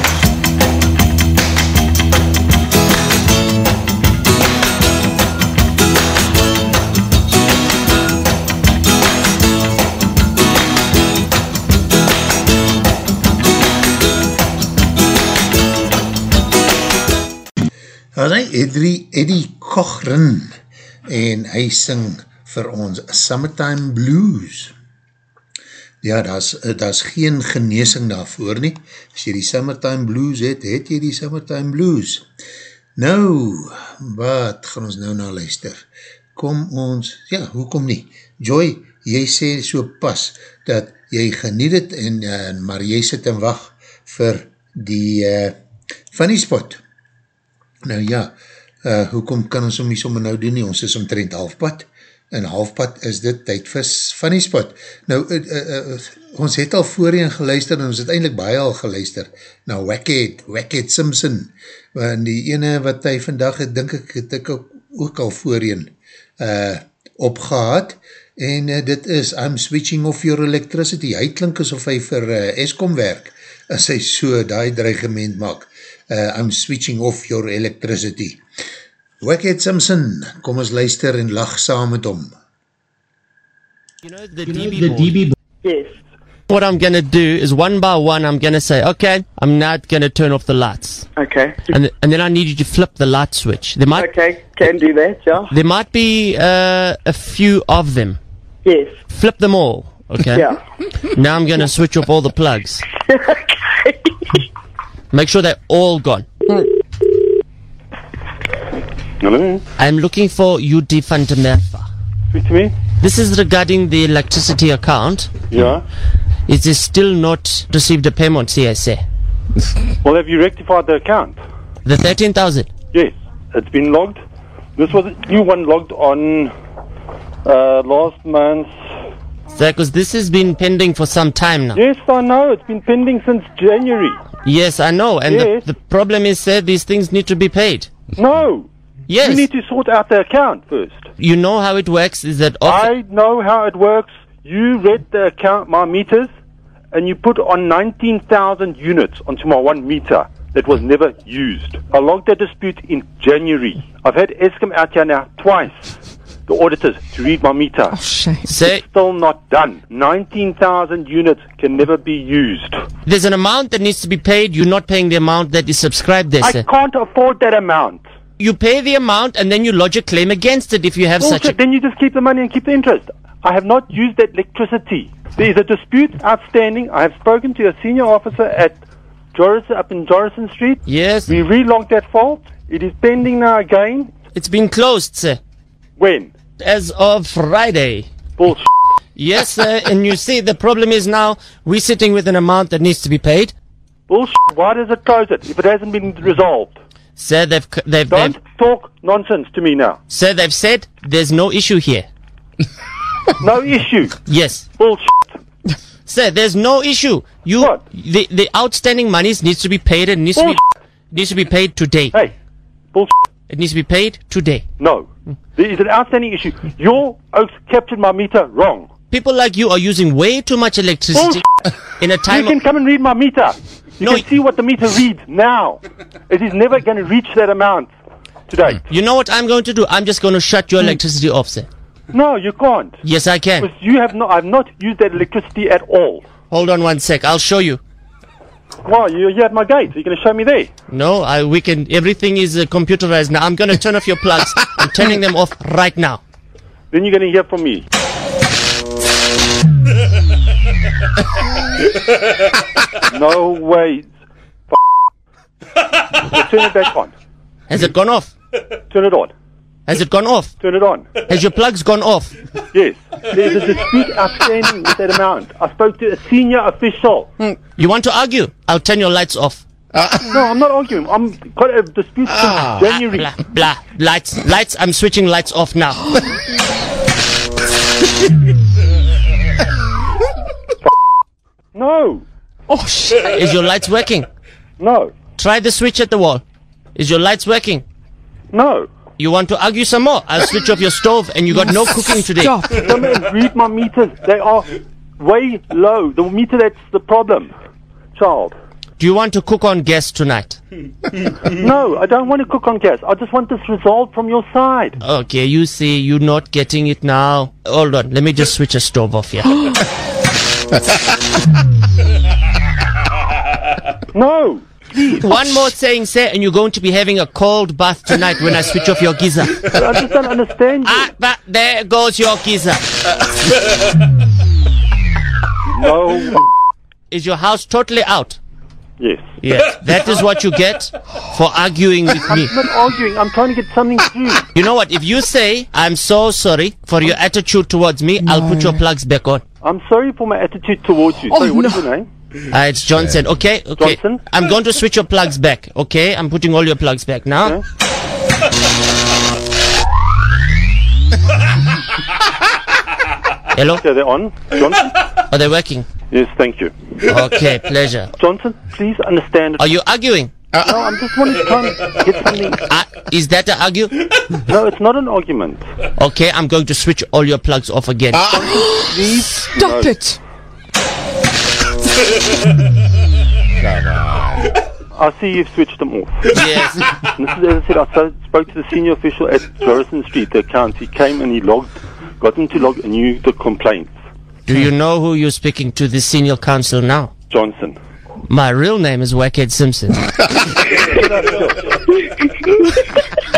Eddie, Eddie Cochran en hy sing vir ons Summertime Blues. Ja, daar is geen geneesing daarvoor nie. As jy die Summertime Blues het, het jy die Summertime Blues. Nou, wat gaan ons nou na luister? Kom ons, ja, hoekom nie? Joy, jy sê so pas, dat jy geniet het, en, uh, maar jy sit en wacht vir die uh, funny spot. Nou ja, uh, hoekom kan ons om nie sommer nou doen nie? Ons is omtrent halfpad, en halfpad is dit tyd vir funny spot. Nou, uh, uh, uh, ons het al voorheen geluister, en ons het eindelijk baie al geluister, na Wackhead, Wackhead Simpson, en die ene wat hy vandag het, denk ek, het ek ook al voorheen uh, opgehad, en uh, dit is, I'm switching off your electricity, hy klink asof hy vir uh, Eskom werk, as hy so die dreigement maak, uh, I'm switching off your electricity. Wackhead Simpson, kom ons luister en lach saam met hom. You know the DB board? Yes. What I'm going to do is one by one, I'm going to say, okay, I'm not going to turn off the lights. Okay. And, th- and then I need you to flip the light switch. There might, Okay, can do that, yeah. there might be uh, a few of them. Yes. Flip them all, okay? Yeah. Now I'm going to switch off all the plugs. <laughs> Make sure they're all gone. Hello, I'm looking for UD Fantamerfa. speak to me. This is regarding the electricity account. Yeah. Is It is still not received a payment, CSA. Well, have you rectified the account? The 13,000. Yes, it's been logged. This was a new one logged on uh, last month. Because this has been pending for some time now. Yes, I know. It's been pending since January. Yes, I know. And Yes. the, the problem is that these things need to be paid. No, Yes. You need to sort out the account first. You know how it works is that I know how it works. You read the account, my meters, and you put on 19,000 units onto my one meter that was never used. I logged that dispute in January. I've had Eskom out here now twice, the auditors, to read my meter. Oh, shame. say Still not done. 19,000 units can never be used. there's an amount that needs to be paid. You're not paying the amount that is subscribed there, I sir. can't afford that amount. You pay the amount and then you lodge a claim against it if you have such a. Then you just keep the money and keep the interest. I have not used that electricity. There is a dispute outstanding. I have spoken to a senior officer at Joris up in Jorison Street. Yes, We relogged that fault. It is pending now again. it's been closed, sir, When? As of Friday. Bullshit. Yes, sir. and you see, the problem is now we're sitting with an amount that needs to be paid. Bullshit. Why does it close it if it hasn't been resolved? Sir, they've they've, Don't they've talk nonsense to me now. sir they've said there's no issue here. <laughs> No issue. Yes, Bullshit. sir, there's no issue. You What? the the outstanding monies needs to be paid and needs to be needs to be paid today. Hey. Bullshit. It needs to be paid today. No. There is an outstanding issue. Your oaks captured my meter wrong. People like you are using way too much electricity <laughs> in a time. You can come and read my meter. You No, can see what the meter reads now. It is never going to reach that amount today. Mm. you know what I'm going to do? I'm just going to shut your mm. electricity off, sir. No, you can't. Yes, I can. Because you have not. I've not used that electricity at all. Hold on one sec. I'll show you. Why? You're at my gate. You're going to show me there. No, I we can. Everything is uh, computerized now. I'm going to turn off your plugs. I'm turning them off right now. Then you're going to hear from me. no way. F- turn it back on. Has it gone off? Turn it on. Has it gone off? Turn it on. Has your plugs gone off? Yes. There's a dispute outstanding with that amount. I spoke to a senior official. Hmm. You want to argue? I'll turn your lights off. Uh. No, I'm not arguing. I'm got a dispute since ah, January. Blah blah. Lights, lights. I'm switching lights off now. <laughs> No, Oh, shit. Is your lights working? no, Try the switch at the wall. Is your lights working? no. You want to argue some more? I'll switch off your stove and you got no cooking today. Stop. Come and read my meters. They are way low. The meter that's the problem. Child. Do you want to cook on gas tonight? <laughs> No, I don't want to cook on gas. I just want this resolved from your side. Okay, you see, you're not getting it now. Hold on, let me just switch a stove off here. <gasps> No. <laughs> One more saying, sir, and you're going to be having a cold bath tonight when I switch off your geyser. I just don't understand you. Ah, but there goes your geyser. <laughs> No. Is your house totally out? Yes. Yes. That is what you get for arguing with me. I'm not arguing. I'm trying to get something through. You know what? If you say, I'm so sorry for your attitude towards me, I'll put your plugs back on. I'm sorry for my attitude towards you. Oh, Sorry, what is no. your name? Uh, it's Johnson. Okay, okay. Johnson? I'm going to switch your plugs back. Okay, I'm putting all your plugs back now. Okay. <laughs> Hello? Okay, they're on. Johnson? Are they working? Yes, thank you. Okay, pleasure. <laughs> Johnson, please understand. Are you arguing? No, I'm just wanting to try and get something. <laughs> Uh, is that an argue? No, it's not an argument. Okay, I'm going to switch all your plugs off again. <gasps> Please. Stop it. I see you've switched them off. Yes. And this is, as I said, I spoke to the senior official at Jorison Street, the account. He came and he logged, got him to log and knew the complaints. Do you know who you're speaking to, the senior counsel now? Johnson. My real name is Wackhead Simpson. <laughs> <laughs>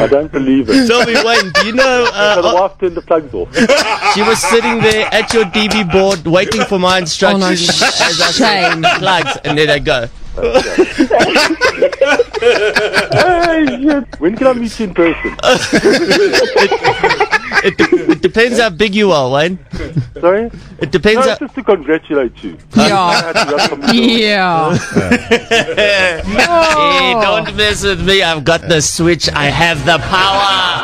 I don't believe it. Tell me, Wayne, do you know? <laughs> So the Uh, wife turned the plugs off. she was sitting there at your DB board waiting for my instructions Oh, no, as I shame. plugs, and there they go. Hey, shit. When can I meet you in person? <laughs> It, de- it depends how big you are, Wayne. Sorry? It depends No, how. it's just to congratulate you. Yeah. Had to run from the door. Yeah. Hey, don't mess with me. I've got the switch. I have the power.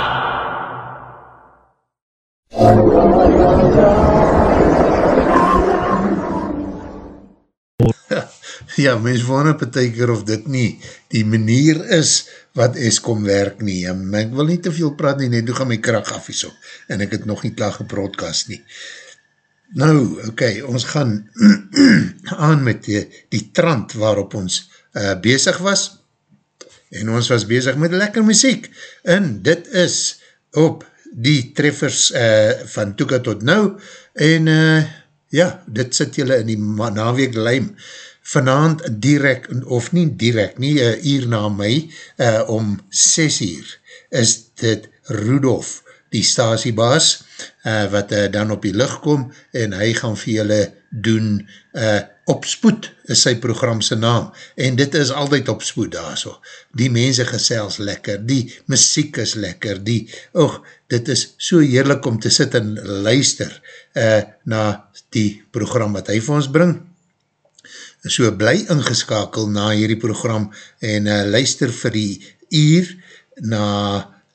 Ja, mens wonder beteker of dit nie die manier is wat Eskom werk nie. En ek wil nie te veel praat nie, net doe gaan my kracht af so. En ek het nog nie klaar gebroadcast nie. Nou, okay, ons gaan <clears throat> aan met die, die trant waarop ons uh, bezig was. En ons was bezig met lekker muziek. En dit is op die treffers uh, van Toeka tot nou. En uh, ja, dit sit julle in die naweek lijm. Vanavond direct, of nie direct, nie uh, uur na my, uh, om 6 uur, is dit Rudolf, die stasiebaas, uh, wat uh, dan op die licht kom, en hy gaan vir julle doen, uh, opspoed is sy programse naam, en dit is altyd opspoed daar so. Die mense gesels lekker, die muziek is lekker, die, oog, dit is so heerlik om te sit en luister uh, na die program wat hy vir ons bring. So bly ingeskakel na hierdie program en uh, luister vir die uur na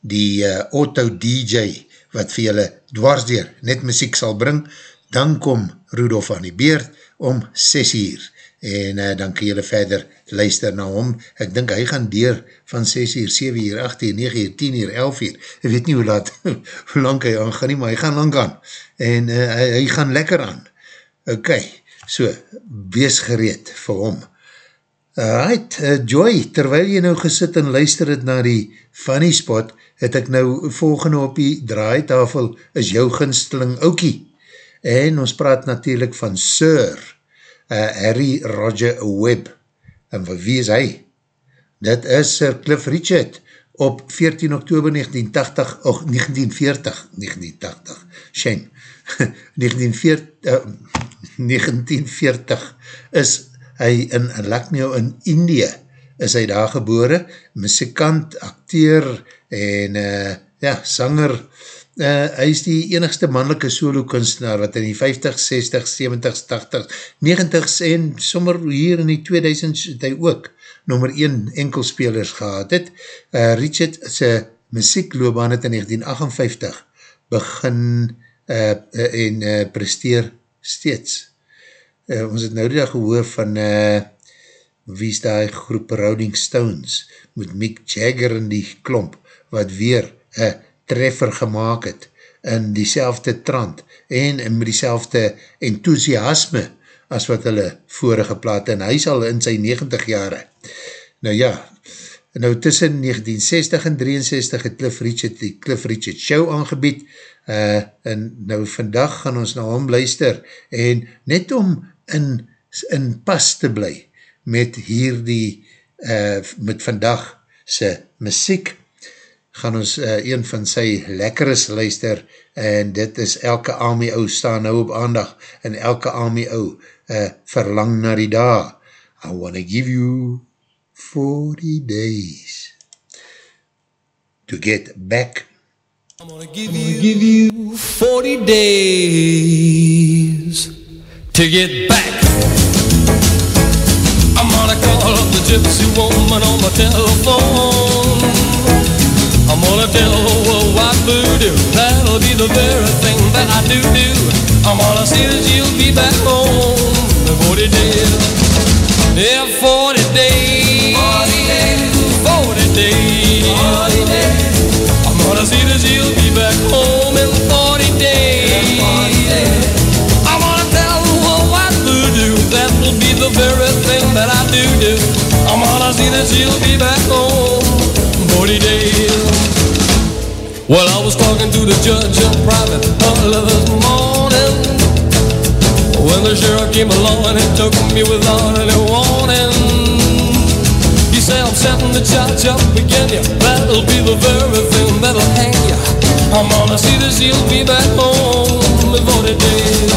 die uh, auto DJ wat vir julle dwarsdeer net muziek sal bring, dan kom Rudolf aan die beerd om 6 uur en uh, dan kan julle verder luister na hom. Ek dink hy gaan deur van 6 uur, 7 uur, 8 uur, 9 uur, 10 uur, 11 uur. Ek weet nie hoe laat, <laughs> hoe lang hy aan gaan nie, maar hy gaan lang aan. En uh, hy, hy gaan lekker aan. Ok, so, wees gereed vir hom. Right, uh, Joy, terwyl jy nou gesit en luister het na die funny spot, het ek nou volgende op die draaitafel is jou ginsteling Oukie. En ons praat natuurlijk van Sir uh, Harry Roger Webb. En wie is hy? Dit is Sir Cliff Richard op 14 oktober 1980, of 1940, 1980, shame, 1940, uh, 1940 is hy in Lucknow in Indië, is hy daar gebore, muzikant, acteur en uh, ja, sanger, uh, hy is die enigste mannelike solo kunstenaar wat in die 50, 60, 70, 80, 90 en sommer hier in die 2000s het hy ook nummer 1 enkelspelers gehad het. Uh, Richard sy muziekloobaan het in 1958 begin uh, en uh, presteer steeds. Uh, ons het nou die dag gehoor van uh, wie is die groep Rolling Stones met Mick Jagger in die klomp wat weer een treffer gemaakt het in die trant en met die enthousiasme as wat hulle vorige plaat en hy is al in sy 90 jare. Nou ja, nou tussen 1960 en 63 het Cliff Richard die Cliff Richard show aangebied uh, en nou vandag gaan ons na hom luister en net om in, in pas te bly met hier die uh, met vandag sy muziek gaan ons uh, een van sy lekkeres luister en dit is elke Ami ou staan nou op aandag en elke Ami ou uh, verlang na die dag. I wanna give you 40 days to get back. I'm gonna give you, give you 40 days to get back. I'm gonna call up the gypsy woman on my telephone. I'm gonna tell her what voodoo, that'll be the very thing that I do do. I'm gonna see that you'll be back home in 40 days. Yeah, 40 days. 40 days. 40 days. I'm gonna see that you'll be back home in 40 days. 40. I'm gonna tell what voodoo, that'll be the very thing that I do do. I'm gonna see that you'll be back home 40 days. Well, I was talking to the judge in private early this morning When the sheriff came along and took me without any warning setting the charge up again you That'll be the very thing that'll hang you I'm gonna see that she'll be back home in 40 days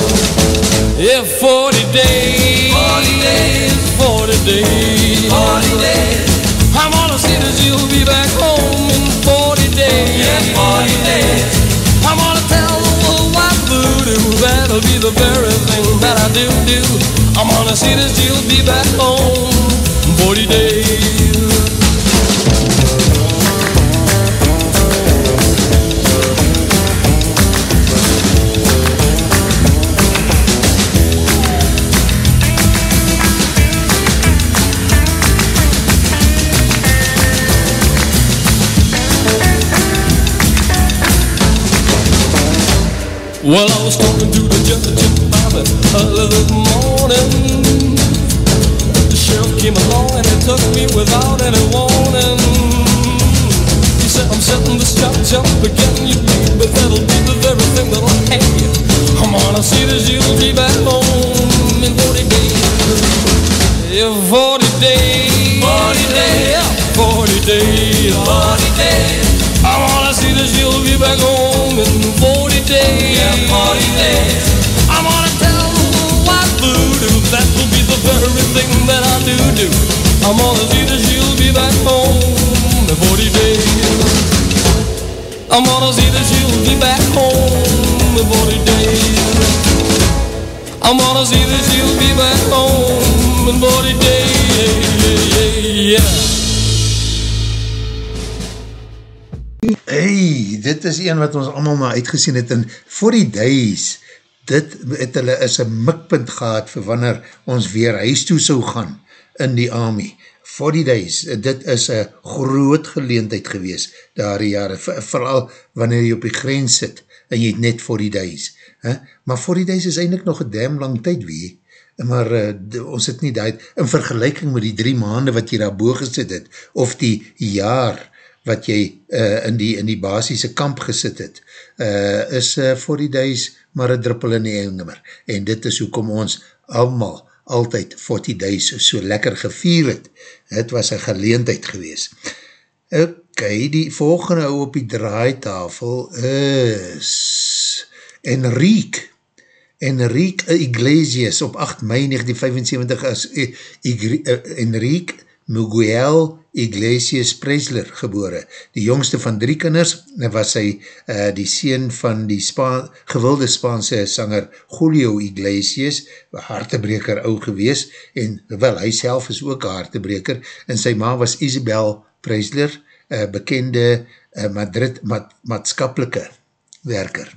Yeah, 40 days 40 days 40 days 40 days I'm gonna see that she'll be back home in 40 days. Yeah, 40 days. I'm gonna tell the world what voodoo, that'll be the very thing that I do do. I'm gonna see that she'll be back home in 40 days. Well, I was talking to the judge about it early this morning. The sheriff came along and he took me without any warning. He said, I'm setting this judge up again, you baby, that'll be the very thing that'll hang you. I'm gonna see that you'll be back home in 40 days. Yeah, 40 days. 40 days. 40 days. 40 days. I wanna see that you'll be back home do see be back home in 40 be back home in 40 be back home in 40. Yeah. Hey, dit is een wat ons allemaal maar uitgesien het voor die days, dit het hulle is een mikpunt gehad vir wanneer ons weer huis toe sou gaan in die army. 40 days, dit is een groot geleentheid gewees, daar die jare, vooral wanneer jy op die grens sit, en jy het net 40 days. He? Maar 40 days is eindelijk nog een damn lang tyd, wie? Maar uh, ons het nie daar, in vergelijking met die drie maanden wat jy daar boog gesit het, of die jaar wat jy uh, in die, in die basisse kamp gesit het, uh, is uh, 40 days maar een druppel in die eeuwnummer. En dit is hoekom ons allemaal altyd 40 days so lekker gevier het. Het was een geleentheid gewees. Ok, die volgende ou op die draaitafel is Enrique. Enrique Iglesias op 8 mei 1975 as eh, eh, Enrique Miguel Iglesias Presler gebore. Die jongste van drie kinders was hy uh, die sien van die Spa gewilde Spaanse sanger Julio Iglesias, hartebreker ou gewees, en wel, hy self is ook een hartebreker, en sy ma was Isabel Presler, uh, bekende uh, Madrid mat, maatskapelike werker.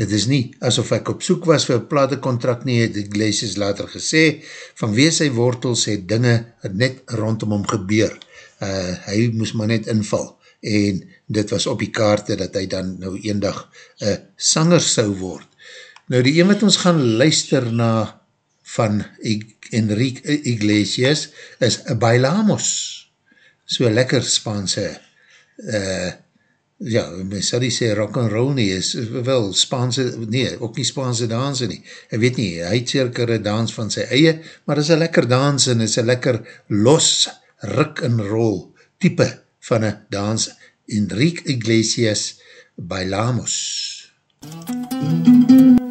Dit is nie asof ek op soek was vir een platecontract nie, het Iglesias later gesê, vanweer sy wortels het dinge net rondom hom gebeur. Uh, hy moes maar net inval en dit was op die kaarte dat hy dan nou eendag een uh, sanger sou word. Nou die een wat ons gaan luister na van Enrique Iglesias is Bailamos. So lekker Spaanse uh, ja, mens sal nie sê rock and roll nie, is wel Spaanse, nee, ook nie Spaanse danse nie. Ek weet nie, hy het seker een dans van sy eie, maar is een lekker dans en is een lekker los, rik en rol type van een dans. Enrique Iglesias, Bailamos. Esta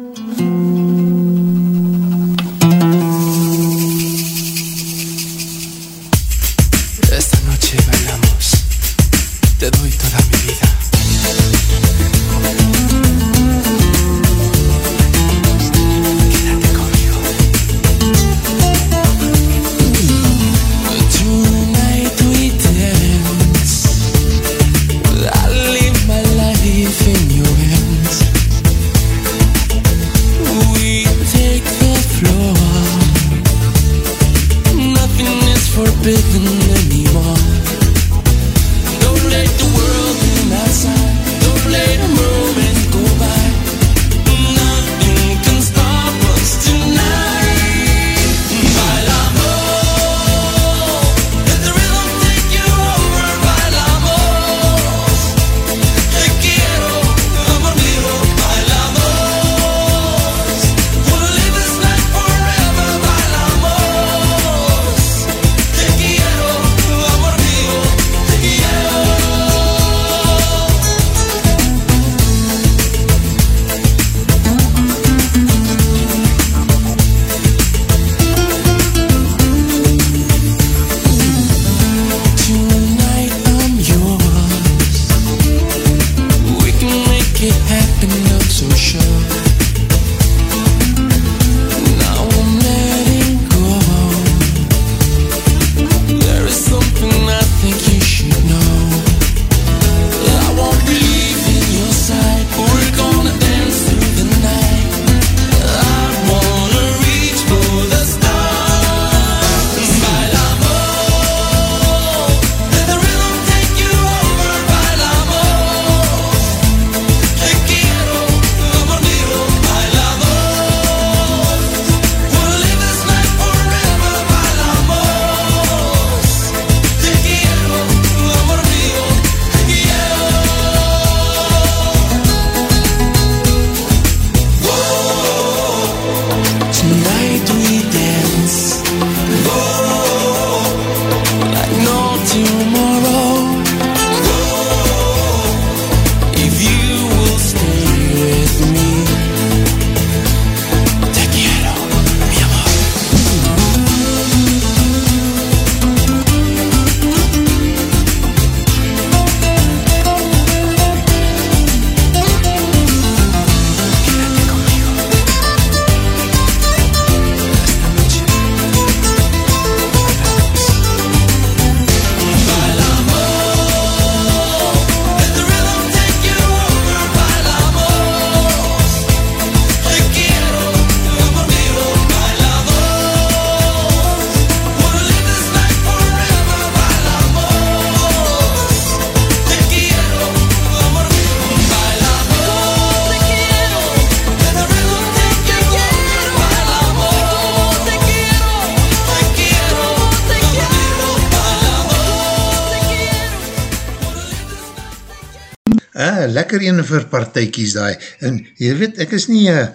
lekker een vir partijkies daai. En jy weet, ek is nie uh,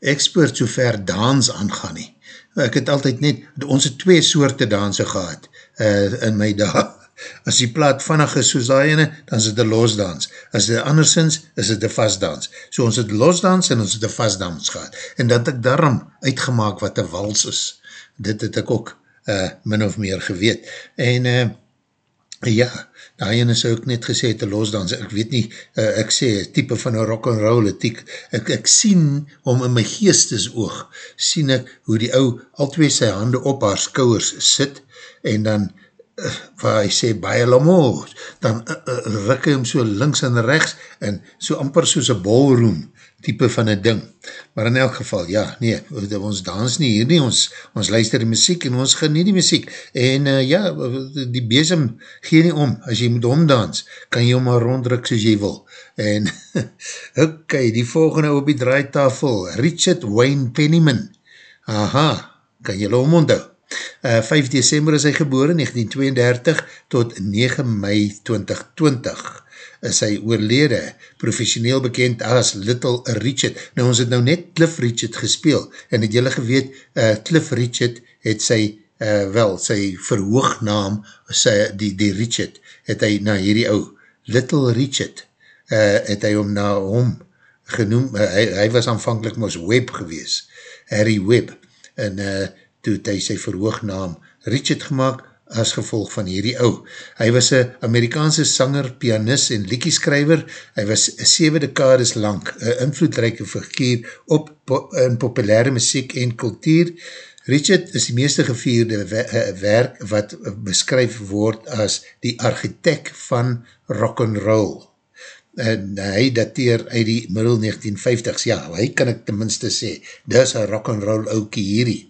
expert so ver dans aangaan nie. Ek het altyd net, ons het twee soorte danse gehad uh, in my dag. As die plaat vannig is soos daai ene, dan is het een losdans. As dit andersins, is het een vastdans. So ons het losdans en ons het een vastdans gehad. En dat ek daarom uitgemaak wat een wals is. Dit het ek ook uh, min of meer geweet. En uh, ja, ene sou ek net gesê het, een losdans. Ek weet nie, uh, ek sê, type van een rock and roll, ek, ek, ek sien om in my geestesoog, sien ek hoe die ou al twee sy hande op haar skouwers sit, en dan uh, waar hy sê baie lamoos, dan uh, uh, ruk hy hom so links en rechts en so amper soos een ballroom type van een ding. Maar in elk geval, ja, nee, ons dans nie hier nie, ons, ons luister die muziek en ons geniet die muziek. En uh, ja, die bezem gee nie om, as jy moet omdans, kan jy hom maar ronddruk soos jy wil. En, <laughs> ok, die volgende op die draaitafel, Richard Wayne Pennyman. Aha, kan jy hom onthou? Uh, 5 december is hy geboren, 1932 tot 9 mei 2020 is hy oorlede, professioneel bekend as Little Richard. Nou ons het nou net Cliff Richard gespeel, en het julle geweet, uh, Cliff Richard het sy, uh, wel, sy verhoognaam, sy, die, die Richard, het hy na hierdie ou, Little Richard, uh, het hy om na hom genoem, uh, hy, hy was aanvankelijk moos Webb gewees, Harry Webb, en uh, toe het hy sy verhoognaam Richard gemaakt, as gevolg van hierdie ou. Hy was een Amerikaanse sanger, pianist en liekieskrijver. Hy was 7 dekades lang een invloedrijke figuur op po in populaire muziek en kultuur. Richard is die meeste gevierde werk wat beskryf word as die architect van rock and roll. En hy dateer uit die middel 1950s. Ja, hy kan ek tenminste sê. Dis een rock and roll oukie hierdie.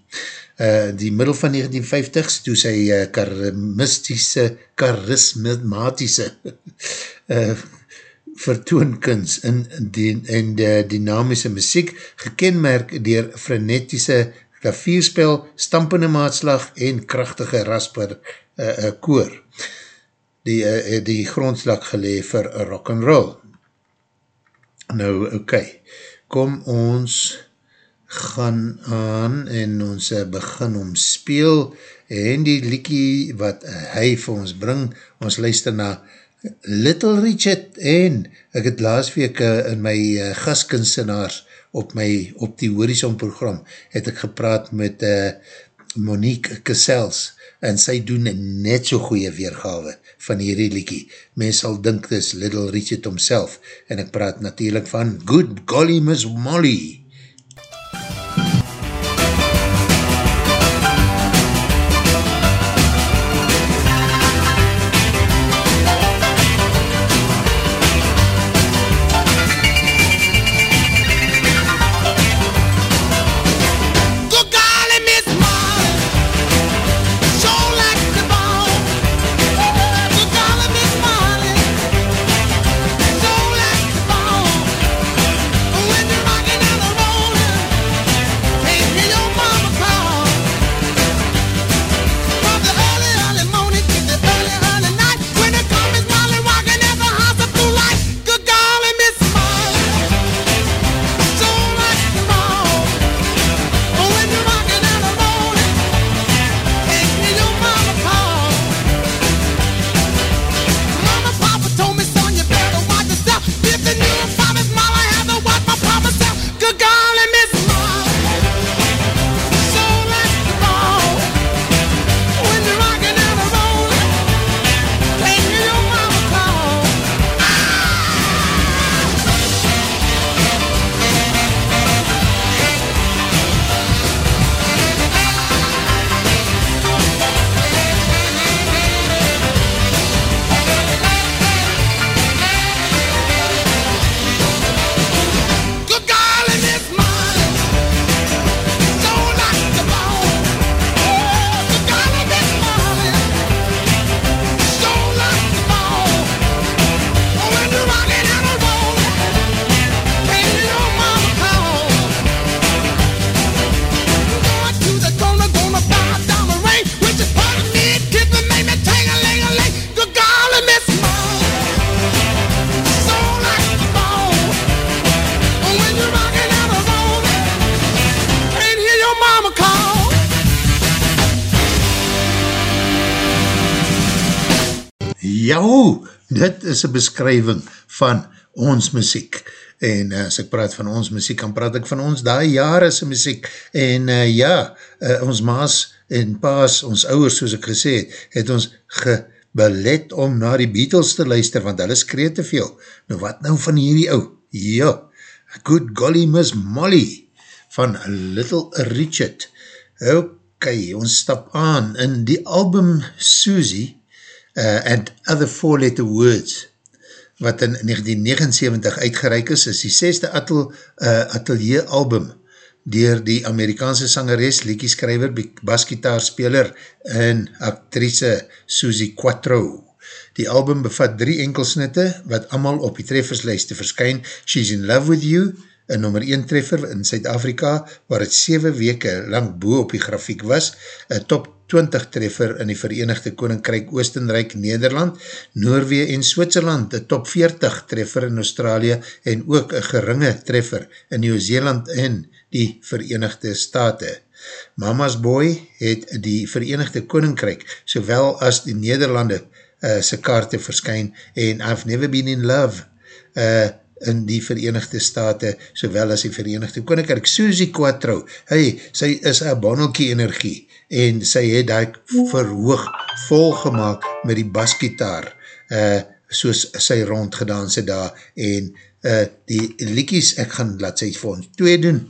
Uh, die middel van 1950s, toe sy uh, karismistische, karismatische uh, <laughs> vertoonkunst in die, in die dynamische muziek gekenmerk dier frenetische klavierspel, stampende maatslag en krachtige rasper uh, uh, koor. Die, uh, die grondslag gelee vir rock and roll. Nou, oké, okay. kom ons gaan aan en ons uh, begin om speel en die liekie wat hy vir ons bring, ons luister na Little Richard en ek het laas week uh, in my uh, gaskunsenaars op my op die Horizon program het ek gepraat met Monique Cassels en sy doen net so goeie weergawe van hierdie liekie. Mens sal dink dis Little Richard omself en ek praat natuurlijk van Good Golly Miss Molly. Yeah. Is een beskrywing van ons muziek. En uh, as ek praat van ons muziek, dan praat ek van ons daai jare se muziek. En uh, ja, uh, ons maas en paas, ons ouwers, soos ek gesê het, het ons gebelet om na die Beatles te luister, want hulle skree te veel. Nou wat nou van hierdie ou? Ja, Good Golly Miss Molly van Little Richard. Ok, ons stap aan in die album Susie uh, and Other Four Letter Words wat in 1979 uitgereik is, is die sesde atel, uh, atelier album dier die Amerikaanse sangeres, liedjeskrijver, basgitaarspeler en actrice Susie Quattro. Die album bevat drie enkelsnitte wat allemaal op die trefferslijste verskyn. She's in Love With You, een nummer 1 treffer in Suid-Afrika, waar het 7 weke lang boe op die grafiek was, een top 20 treffer in die Verenigde Koninkrijk Oostenrijk, Nederland, Noorwee en Switserland, een top 40 treffer in Australië en ook een geringe treffer in Nieuw-Zeeland en die Verenigde Staten. Mama's Boy het die Verenigde Koninkrijk, sowel as die Nederlande, uh, sy kaarte verskyn en I've Never Been in Love uh, in die Verenigde Staten, sowel as die Verenigde Koninkrijk. Susie Quattro, hey, sy is een bonnelkie energie en sy het daar verhoog volgemaak met die basgitaar uh, soos sy rondgedaanse daar en uh, die liekies, ek gaan laat sy vir ons twee doen.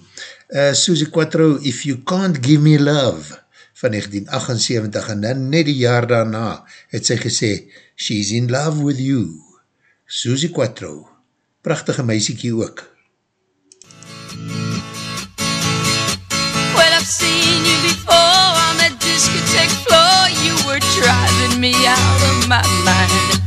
Uh, Susie Quattro, If You Can't Give Me Love van 1978 en dan net die jaar daarna het sy gesê, She's in love with you. Susie Quattro, prachtige meisiekie ook. Well, I've seen you before on the discotheque floor. You were driving me out of my mind.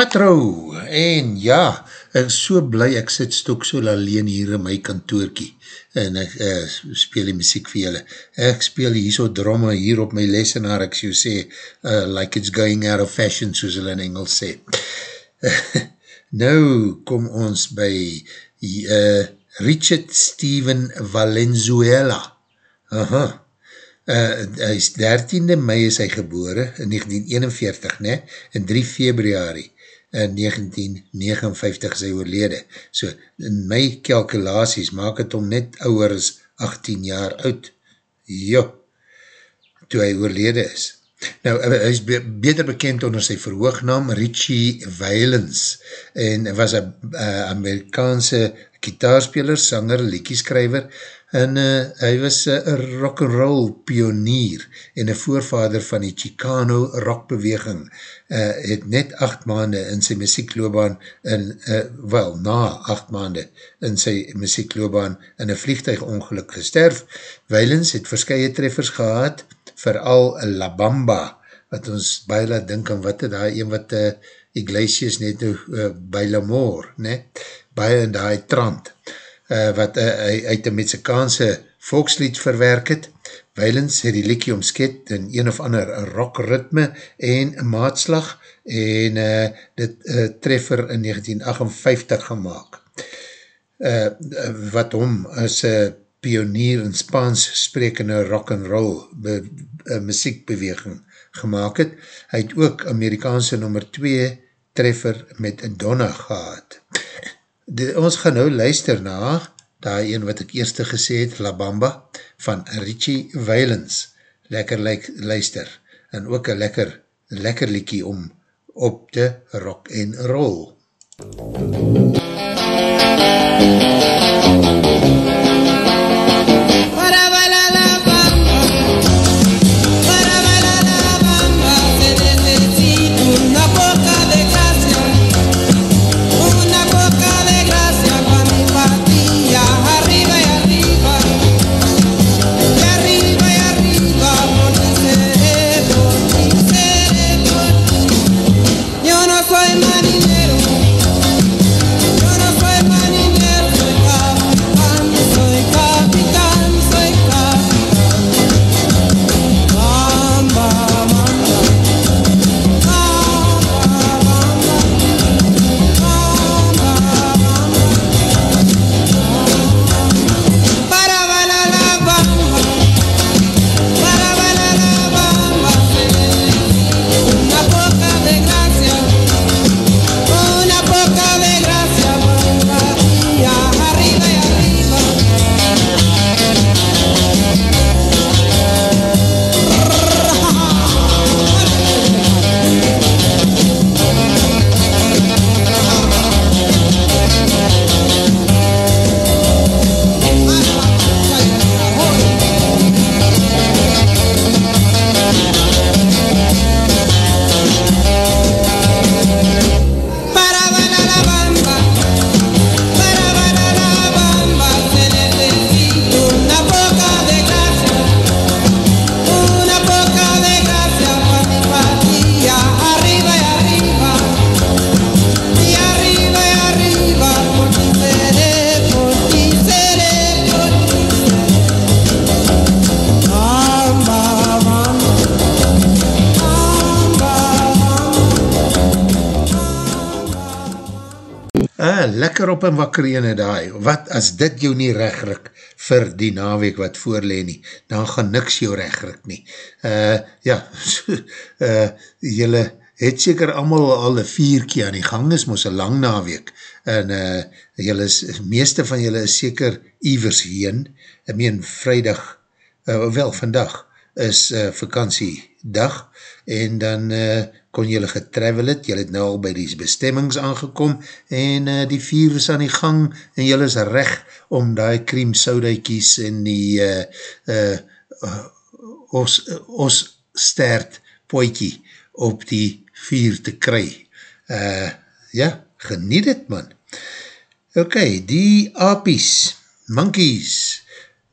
Quattro, en ja, ek is so bly, ek sit stok so alleen hier in my kantoorkie, en ek uh, speel die muziek vir julle. Ek speel hier so dromme hier op my lesenaar, ek so sê, uh, like it's going out of fashion, soos hulle in Engels sê. <laughs> nou kom ons by uh, Richard Steven Valenzuela. Aha, Uh, hy is 13de mei is hy gebore in 1941, ne? in 3 februari in 1959 is hy oorlede. So, in my calculaties maak het om net ouwer as 18 jaar oud. Jo, toe hy oorlede is. Nou, hy is be beter bekend onder sy verhoognaam Richie Valens en was een uh, Amerikaanse kitaarspeler, sanger, liekieskrijver en uh, hy was een uh, rock'n'roll pionier en een voorvader van die Chicano rockbeweging uh, het net acht maande in sy muziekloobaan in, uh, wel, na acht maande in sy muziekloobaan in een vliegtuigongeluk gesterf. Weilens het verskye treffers gehad, vooral La Bamba, wat ons baie laat dink aan wat het daar een wat uh, Iglesias net nou uh, by L'Amour, ne? baie in die trant uh, wat uh, uit die Mexikaanse volkslied verwerk het. Weilens het die liekie omsket in een of ander rockritme en maatslag en uh, dit uh, treffer in 1958 gemaakt. Uh, wat hom as uh, pionier in Spaans sprekende rock'n'roll be, uh, muziekbeweging gemaakt het. Hy het ook Amerikaanse nummer 2 treffer met Donna gehad de, ons gaan nou luister na daar een wat ek eerste gesê het, La Bamba, van Richie Weilens. Lekker luister, en ook een lekker, lekker liekie om op te rock en roll. Para op en wakker ene daai. Wat as dit jou nie regrik vir die naweek wat voorleen nie, dan gaan niks jou regrik nie. Uh, ja, <laughs> so, uh, jylle het seker allemaal al een vierkie aan die gang, is moos een lang naweek, en uh, jylle is, meeste van jylle is seker ivers heen, ek meen vrijdag, uh, wel vandag, is uh, vakantiedag, en dan uh, kon jylle getravel het, jylle het nou al by die bestemmings aangekom, en uh, die vier is aan die gang, en jylle is recht om die cream soudaikies en die uh, uh, os, os stert poikie op die vier te kry. Uh, ja, geniet het man. Ok, die apies, monkeys,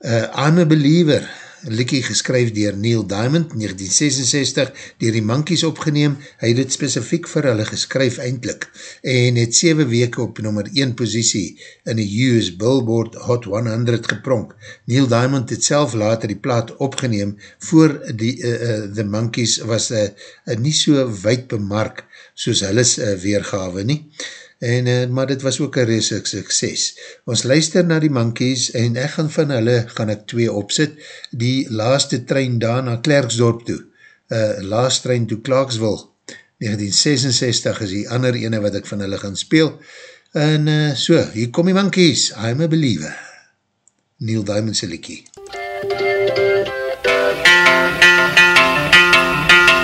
uh, I'm a believer, Likkie geskryf dier Neil Diamond, 1966, dier die Monkeys opgeneem, hy het dit specifiek vir hulle geskryf eindelijk, en het 7 weke op nummer 1 positie in die US Billboard Hot 100 gepronk. Neil Diamond het self later die plaat opgeneem, voor die uh, uh, The Monkeys was uh, uh, nie so wijd bemark, soos hulle uh, weergawe nie en, uh, maar dit was ook een reese sukses. Ons luister na die monkeys en ek gaan van hulle, gaan ek twee opsit, die laaste trein daar na Klerksdorp toe, uh, laaste trein toe Clarksville, 1966 is die ander ene wat ek van hulle gaan speel, en uh, so, hier kom die monkeys, I'm a believer, Neil Diamond Silikie.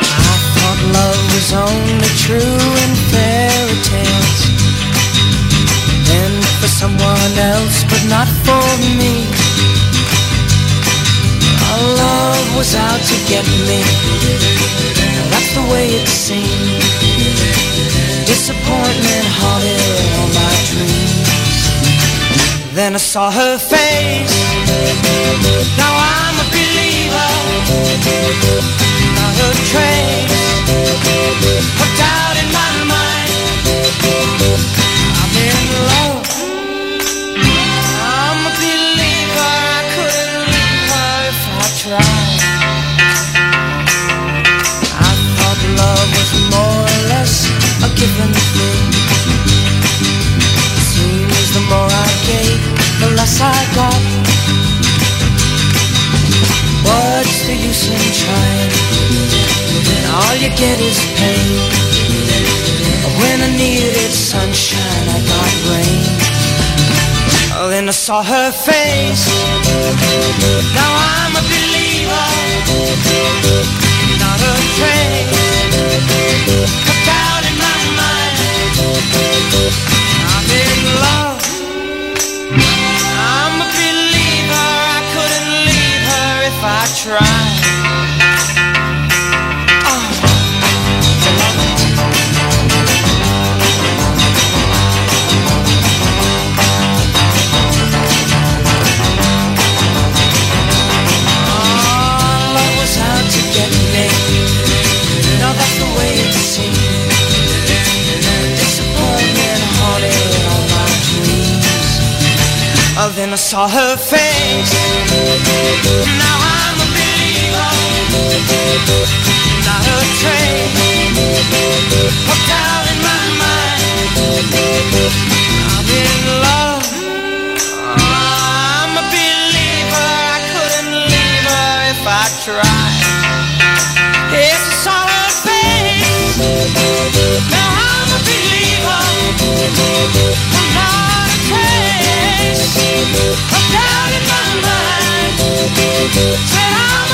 I thought love was only true in fairy tales someone else but not for me. Our love was out to get me. That's the way it seemed Disappointment haunted all my dreams. Then I saw her face. Now I'm a believer. Not a trace. Of use in trying? All you get is pain. When I needed sunshine, I got rain. Oh, then I saw her face. Now I'm a believer, not a trace of doubt in my mind. I'm in love. I saw her face. Now I'm a believer. Not a trace of doubt in my mind. I'm in love. Of doubt in my mind. Said I'm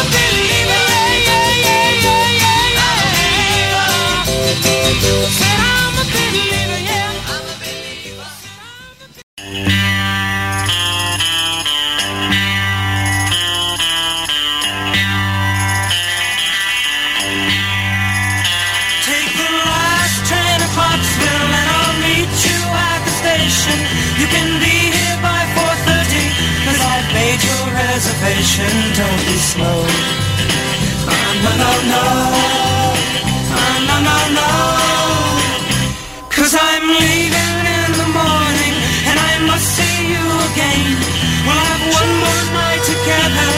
reservation. Don't be slow. Ah, no, no, no. Ah, no, no, no. Cause I'm leaving in the morning and I must see you again. We'll have one more night together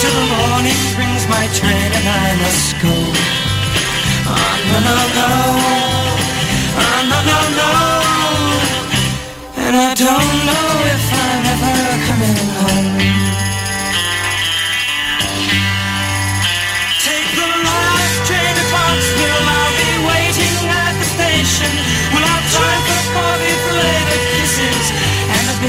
till the morning brings my train and I must go. Ah, no, no, no. Ah, no, no, no. And I don't know if I'm ever coming home.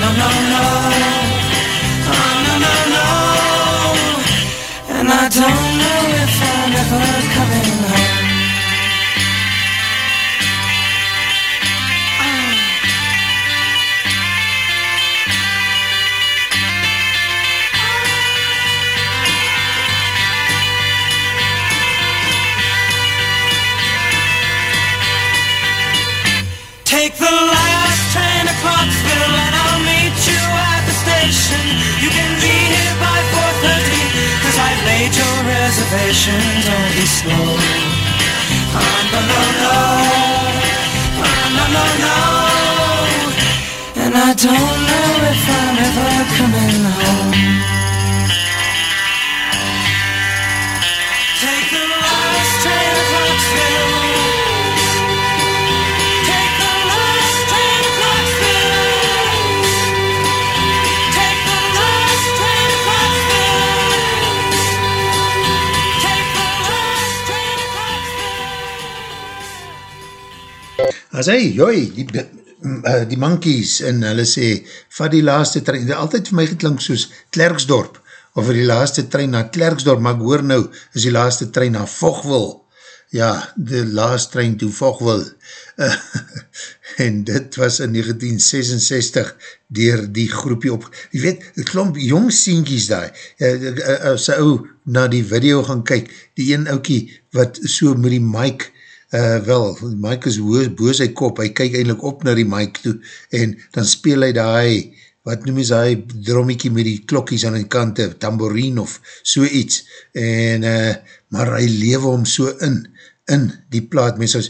No, no, no. Oh, no, no, no. And I don't know if I'm ever coming home. Take the last train to Clarksville station. You can be here by 4.30 cause I've made your reservation. Don't be slow. Oh, no, no, no. No, no, no. And I don't know if I'm As hy, joi, die, uh, die monkeys en hulle sê, vat die laaste trein, dit altyd vir my geklink soos Klerksdorp, of die laaste trein na Klerksdorp, maar ek hoor nou, is die laaste trein na Vogwil. Ja, die laaste trein toe Vogwil. Uh, <laughs> en dit was in 1966 dier die groepie op, jy weet, het klomp jong sienkies daar, uh, as sy ou na die video gaan kyk, die een oukie wat so met die mic Uh, wel, Mike is boos sy kop, hy kyk eindelijk op na die mic toe, en dan speel hy die, wat noem is hy, drommiekie met die klokkies aan die kant, tambourine of so iets, en, uh, maar hy lewe om so in, in die plaat, mens as,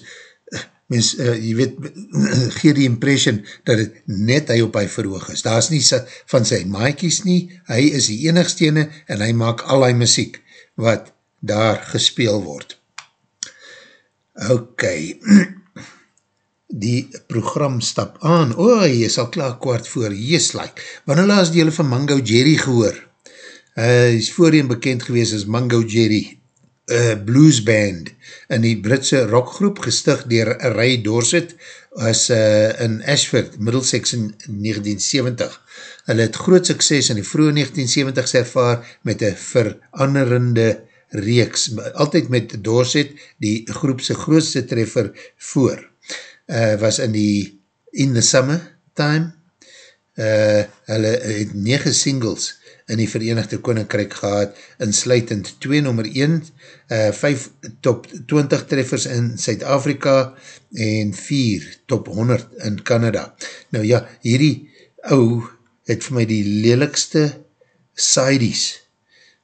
mens, uh, jy weet, <clears throat> gee die impression, dat het net hy op hy verhoog is, daar is nie sa, van sy maikies nie, hy is die enigstene, en hy maak al die muziek, wat daar gespeel word. Ok, <clears throat> die program stap aan, o, oh, jy is al klaar kwart voor, yes, like, wanneer laas die hele van Mango Jerry gehoor? Hy is voorheen bekend gewees as Mango Jerry, uh, blues band, in die Britse rockgroep gestig dier Ray Dorset, as uh, in Ashford, Middlesex in 1970. Hulle het groot sukses in die vroege 1970s ervaar met een veranderende reeks, altyd met Dorset, die groepse grootste treffer voor, uh, was in die In the Summer Time, uh, hulle het 9 singles in die Verenigde Koninkrijk gehad, insluitend 2 nummer 1, uh, 5 top 20 treffers in Suid-Afrika en 4 top 100 in Canada. Nou ja, hierdie ou het vir my die lelikste sidies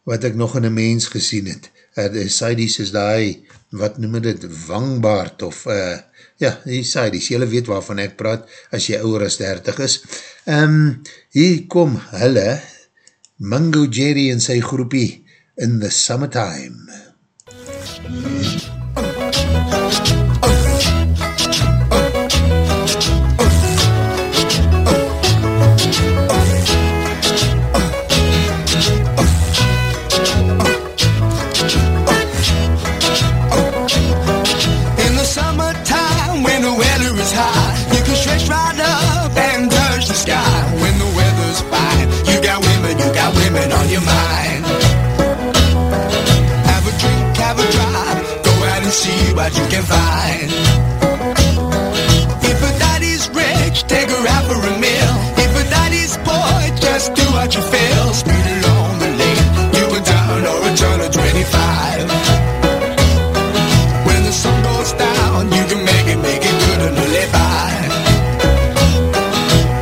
wat ek nog in een mens gesien het. Uh, die sidies is die, wat noem dit, wangbaard of, uh, ja, die sidies, jylle weet waarvan ek praat, as jy ouwer as 30 is. Um, hier kom hulle, Mango Jerry en sy groepie, in the summertime. In see what you can find. If a daddy's rich, take her out for a meal. If a daddy's poor, just do what you feel. Speed along the lane, you a down or a turn of 25. When the sun goes down, you can make it, make it good and live by.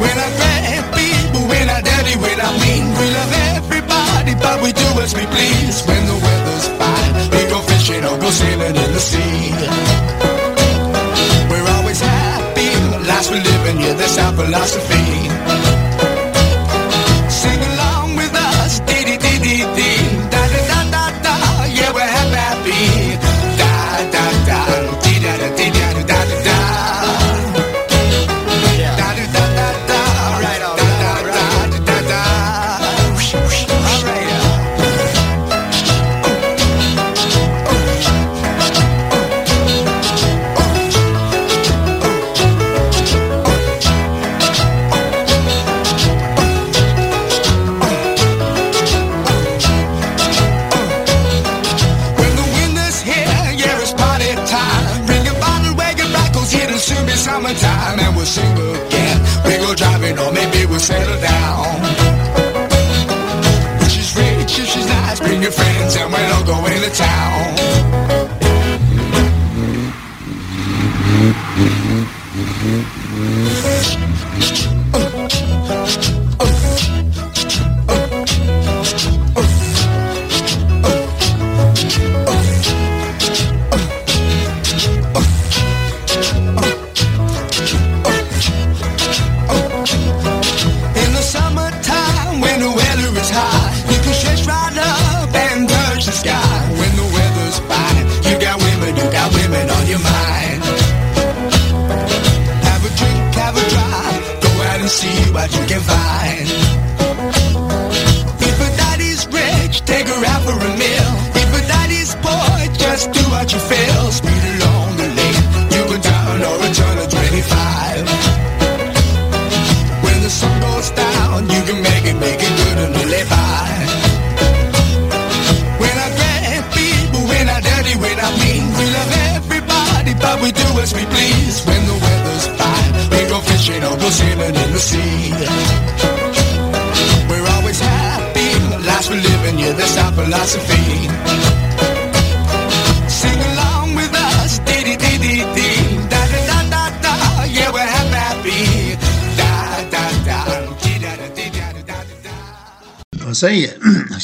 When I grab people, when I dirty, when I mean, we love everybody, but we do as we please. When the weather's fine, we go fishing or go sailing philosophy.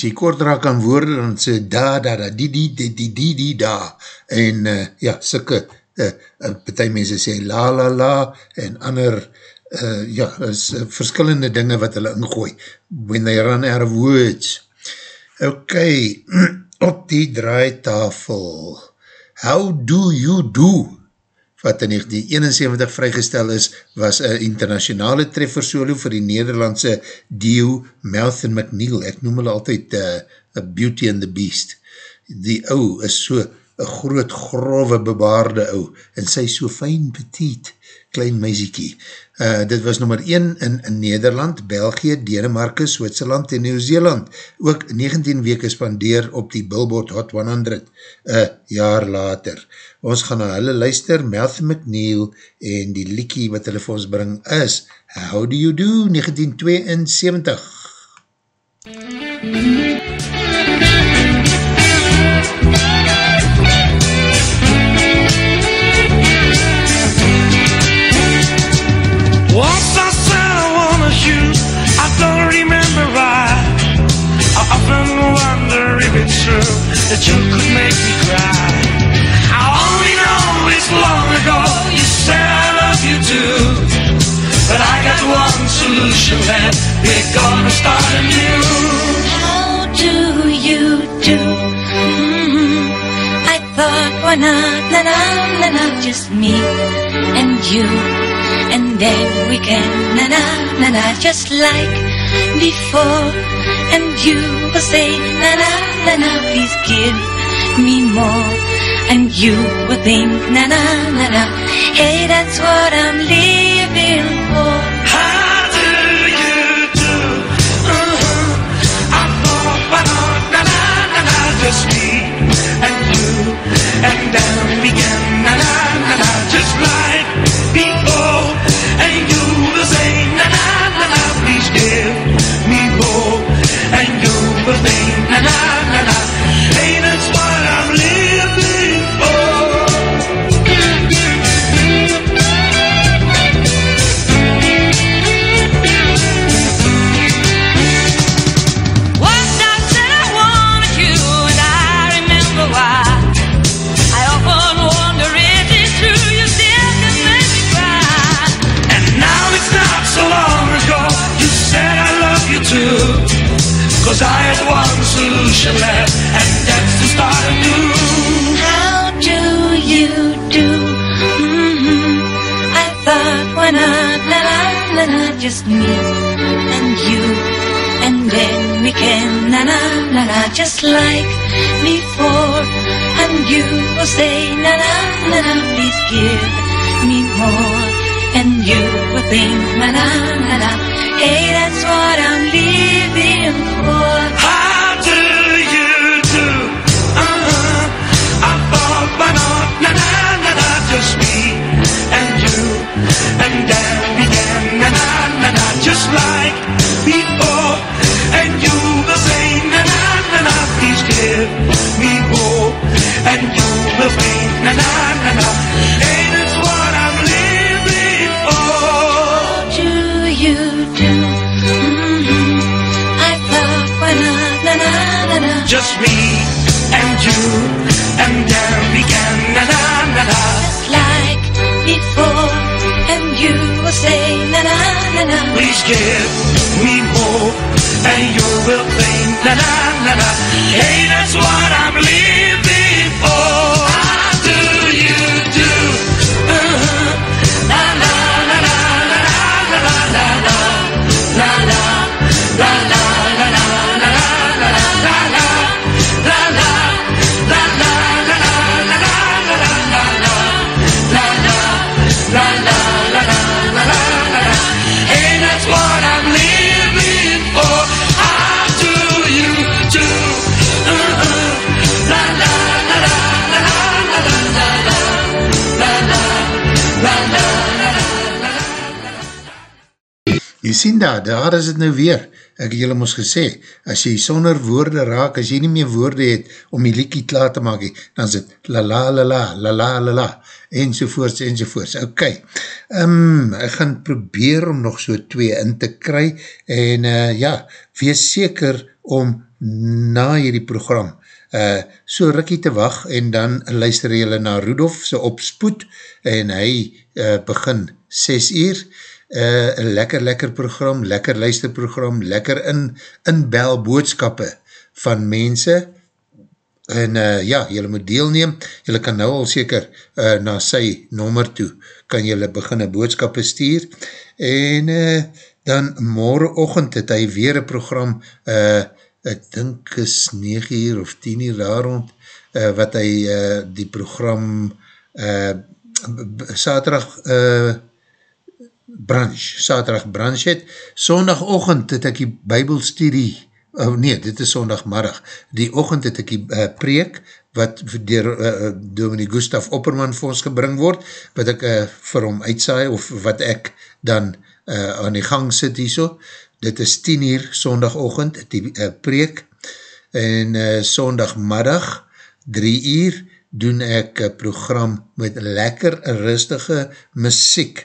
Jy kort raak aan woorde, dan sê da, da, da, die, die, die, die, die, die, da. En uh, ja, sikke, uh, uh, partij mense sê la, la, la, en ander, uh, ja, is uh, verskillende dinge wat hulle ingooi, when they run out of words. Ok, <clears throat> op die draaitafel, how do you do? Wat in 1971 vrygestel is, was een internationale treffer solo vir die Nederlandse Dio Malthen McNeil. Ek noem hulle altyd uh, Beauty and the Beast. Die ou is so een groot, grove, bebaarde ou, en sy so fijn, petit, klein meisiekie. Uh, dit was nummer 1 in, in Nederland, België, Denemarke, Switserland en Nieuw-Zeeland. Ook 19 weke spandeer op die Billboard Hot 100, een jaar later. Ons gaan na hulle luister, Malcolm McNeil, en die liekie wat hulle vir ons bring is How Do You Do, 1972. Once I said I wanna shoot, I don't remember why. I often wonder if it's true that you could make me But I got one solution and we're gonna start anew. How do you do? Mhm. I thought, why not, na na na na, just me and you, and then we can na na na na, just like before. And you will say, na na na na, please give me more. And you will think, na na na na, hey, that's what I'm living for. How do you do? Uh-huh. I why na na na na, just me and you, and then solution left And that's to start anew How do you do? hmm I thought, why not, na na na na, just me and you, and then we can na na na na, just like before. And you will say, na na na na, please give me more. And you will think, na na na na, hey, that's what I'm living for. How just me and you and then again na na na na, just like before and you the same na na na na, please give me more and you the pain na na na na, and it's what I'm living for. Do you do? Mm -hmm. I love na na na na. Just me. Give me more, and you will think, na na na na. Hey, that's what I'm leaving. Sien daar, daar is het nou weer. Ek het julle ons gesê, as jy sonder woorde raak, as jy nie meer woorde het om die liekie klaar te maak, dan is het la la la la, la la la la, enzovoorts, enzovoorts. Ok, um, ek gaan probeer om nog so twee in te kry, en uh, ja, wees seker om na hierdie program uh, so rikkie te wacht, en dan luister jylle na Rudolf sy opspoed, en hy uh, begin 6 uur, uh, een lekker lekker program, lekker luisterprogram, lekker in, inbel boodskappe van mense, en uh, ja, jylle moet deelneem, jylle kan nou al seker uh, na sy nommer toe, kan jylle beginne boodskappe stuur, en uh, dan morgenochtend het hy weer een program, uh, ek dink is 9 uur of 10 uur daar rond, uh, wat hy uh, die program uh, saterdag uh, branch, saterdag branch het, sondagochtend het ek die bybelstudie, oh nee, dit is sondagmiddag, die ochend het ek die uh, preek, wat door uh, Dominie Gustaf Opperman vir ons gebring word, wat ek uh, vir hom uitsaai, of wat ek dan uh, aan die gang sit hierso, dit is 10 uur sondagochtend, die uh, preek, en uh, sondagmiddag, 3 uur, doen ek een program met lekker rustige muziek,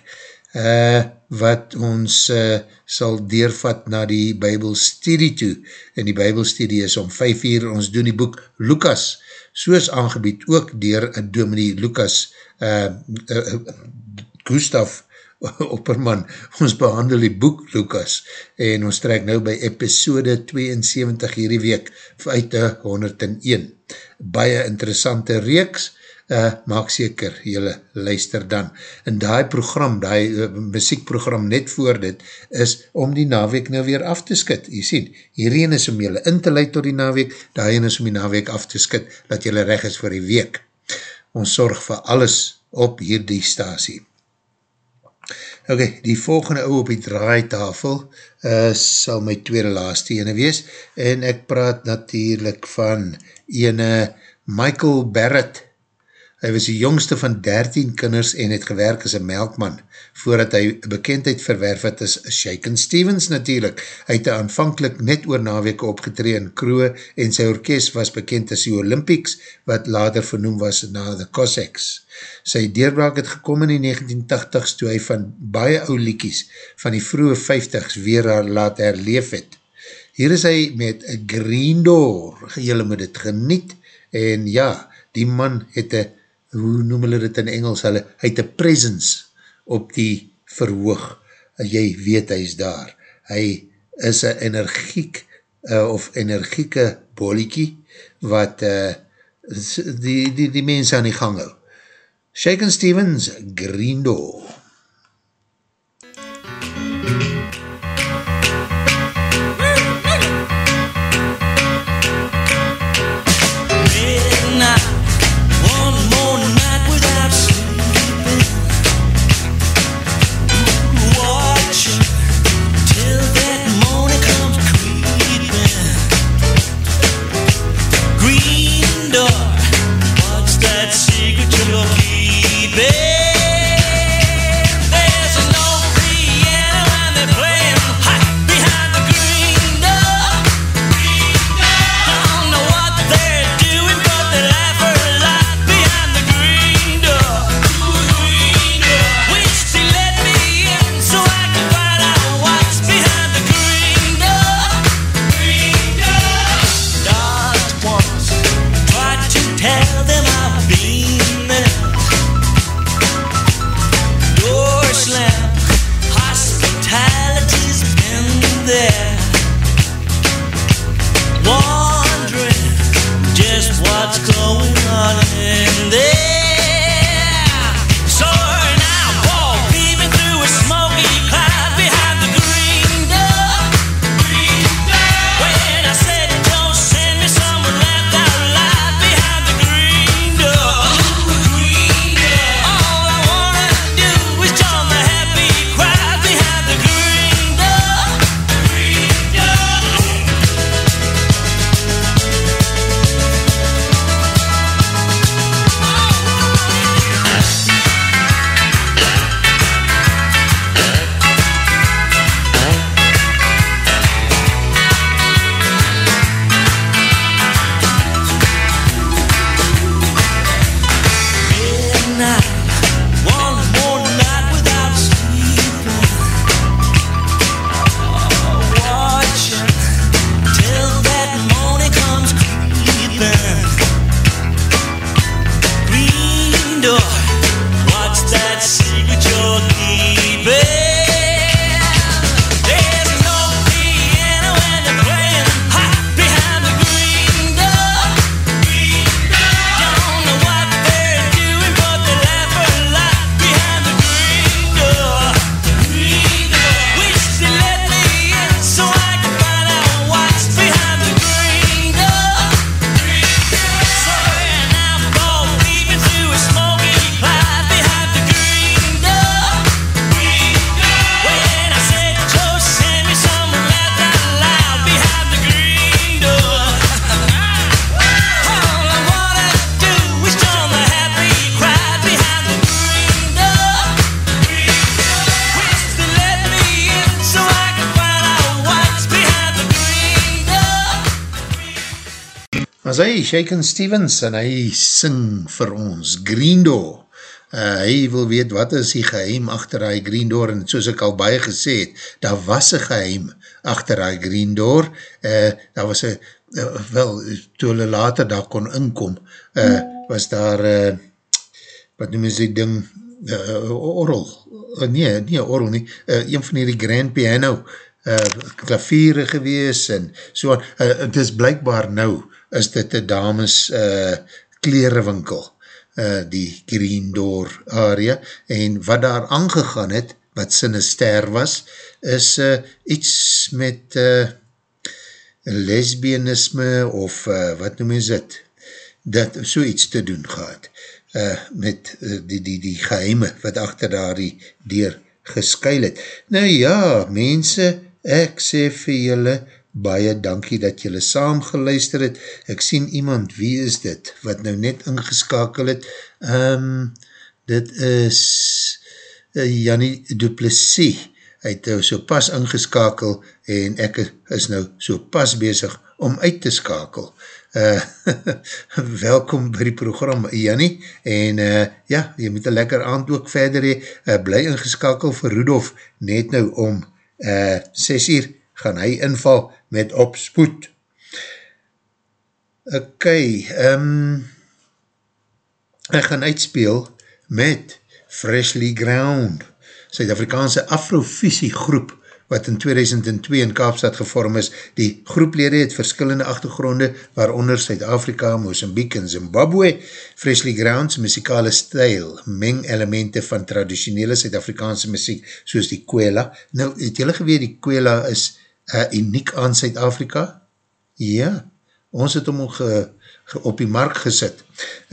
uh, wat ons uh, sal deurvat na die bybelstudie toe, en die bybelstudie is om 5 uur, ons doen die boek Lukas, soos aangebied ook dier Dominie Lukas, uh, uh, Gustaf <laughs> Opperman, ons behandel die boek Lukas, en ons trek nou by episode 72 hierdie week, uit 101. Baie interessante reeks, uh, maak seker, jylle luister dan. En die program, die uh, muziekprogram net voor dit, is om die naweek nou weer af te skit. Jy sien, hierheen is om jylle in te leid tot die naweek, die is om die naweek af te skit, dat jylle reg is vir die week. Ons sorg vir alles op hierdie stasie. Ok, die volgende ou op die draaitafel uh, sal my tweede laaste ene wees, en ek praat natuurlijk van ene Michael Barrett, Hy was die jongste van 13 kinders en het gewerk as een melkman, voordat hy bekendheid verwerf het as Shaken Stevens natuurlijk. Hy het aanvankelijk net oor naweke opgetree in Kroe en sy orkest was bekend as die Olympics, wat later vernoem was na the Cossacks. Sy deurbraak het gekom in die 1980s toe hy van baie ou liekies van die vroege 50s weer laat herleef het. Hier is hy met Green Door, jylle moet het geniet, en ja, die man het een hoe noem hulle dit in Engels, hulle, hy het een presence op die verhoog, jy weet hy is daar, hy is een energiek uh, of energieke bolliekie, wat uh, die, die, die mense aan die gang hou. Shaken Stevens, Green Door. Shaken Stevens, en hy sing vir ons Green Door. Uh, hy wil weet wat is die geheim achter hy Green Door, en soos ek al baie gesê het, daar was een geheim achter hy Green Door, uh, daar was een, uh, wel, toe hulle later daar kon inkom, uh, was daar, uh, wat noem is die ding, uh, orrel, uh, nee, nie orrel nie, uh, een van die grand piano, uh, klaviere gewees, en so, uh, het is blijkbaar nou, is dit een dames uh, klerenwinkel, uh, die Green Door area, en wat daar aangegaan het, wat sinister was, is uh, iets met uh, lesbianisme, of uh, wat noem is dit, dat so iets te doen gehad, uh, met uh, die, die, die geheime, wat achter daar die deur geskuil het. Nou ja, mense, ek sê vir julle, baie dankie dat julle saam geluister het. Ek sien iemand, wie is dit, wat nou net ingeskakel het. Um, dit is uh, Jannie Duplessis. Hy het nou so pas ingeskakel en ek is nou so pas bezig om uit te skakel. Uh, <laughs> welkom by die program, Jannie, en uh, ja, jy moet een lekker aand ook verder hee, uh, bly ingeskakel vir Rudolf, net nou om uh, 6 uur gaan hy inval met opspoed. Ok, um, ek gaan uitspeel met Freshly Ground, Suid-Afrikaanse Afrovisie groep, wat in 2002 in Kaapstad gevorm is. Die groeplede het verskillende achtergronde, waaronder Suid-Afrika, Mozambique en Zimbabwe. Freshly Grounds muzikale stijl meng elemente van traditionele Suid-Afrikaanse muziek, soos die Kwela. Nou, het julle geweer, die Kwela is uh, uniek aan Suid-Afrika? Ja, ons het hom ge, ge, op die mark gesit.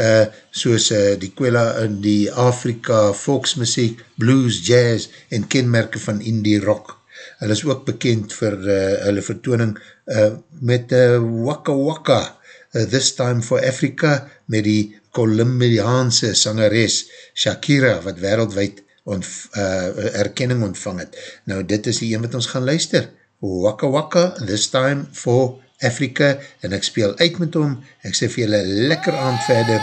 Uh, soos uh, die Kwela in die Afrika, volksmuziek, blues, jazz en kenmerke van indie rock. Hulle is ook bekend vir uh, hulle vertooning uh, met uh, Waka Waka, uh, This Time for Africa, met die Colombiaanse sangeres Shakira, wat wereldwijd ontf, uh, erkenning ontvang het. Nou, dit is die een wat ons gaan luister. Waka Waka, This Time for Africa, en ek speel uit met hom, ek sê vir julle lekker aand verder,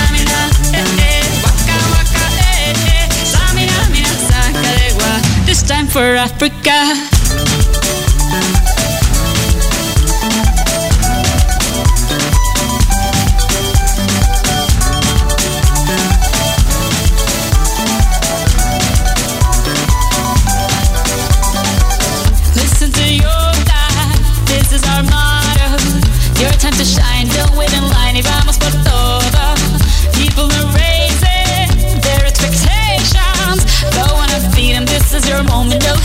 For Africa.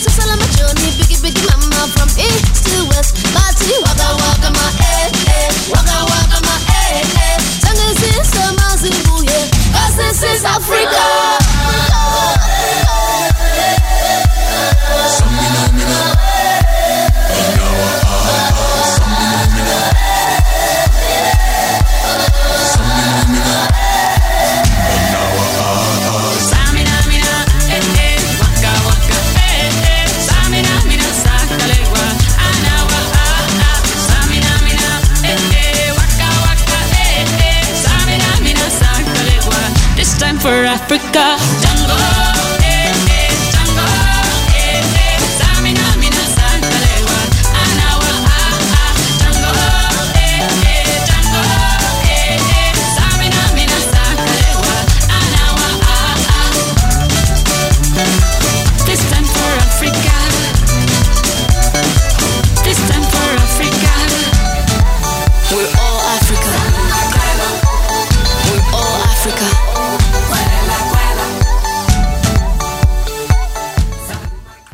success on my journey, biggie, biggie mama, from east to west, bad to the waka waka my eh eh, waka waka my eh eh. Tango is so mazibu yeah, cause this is Africa.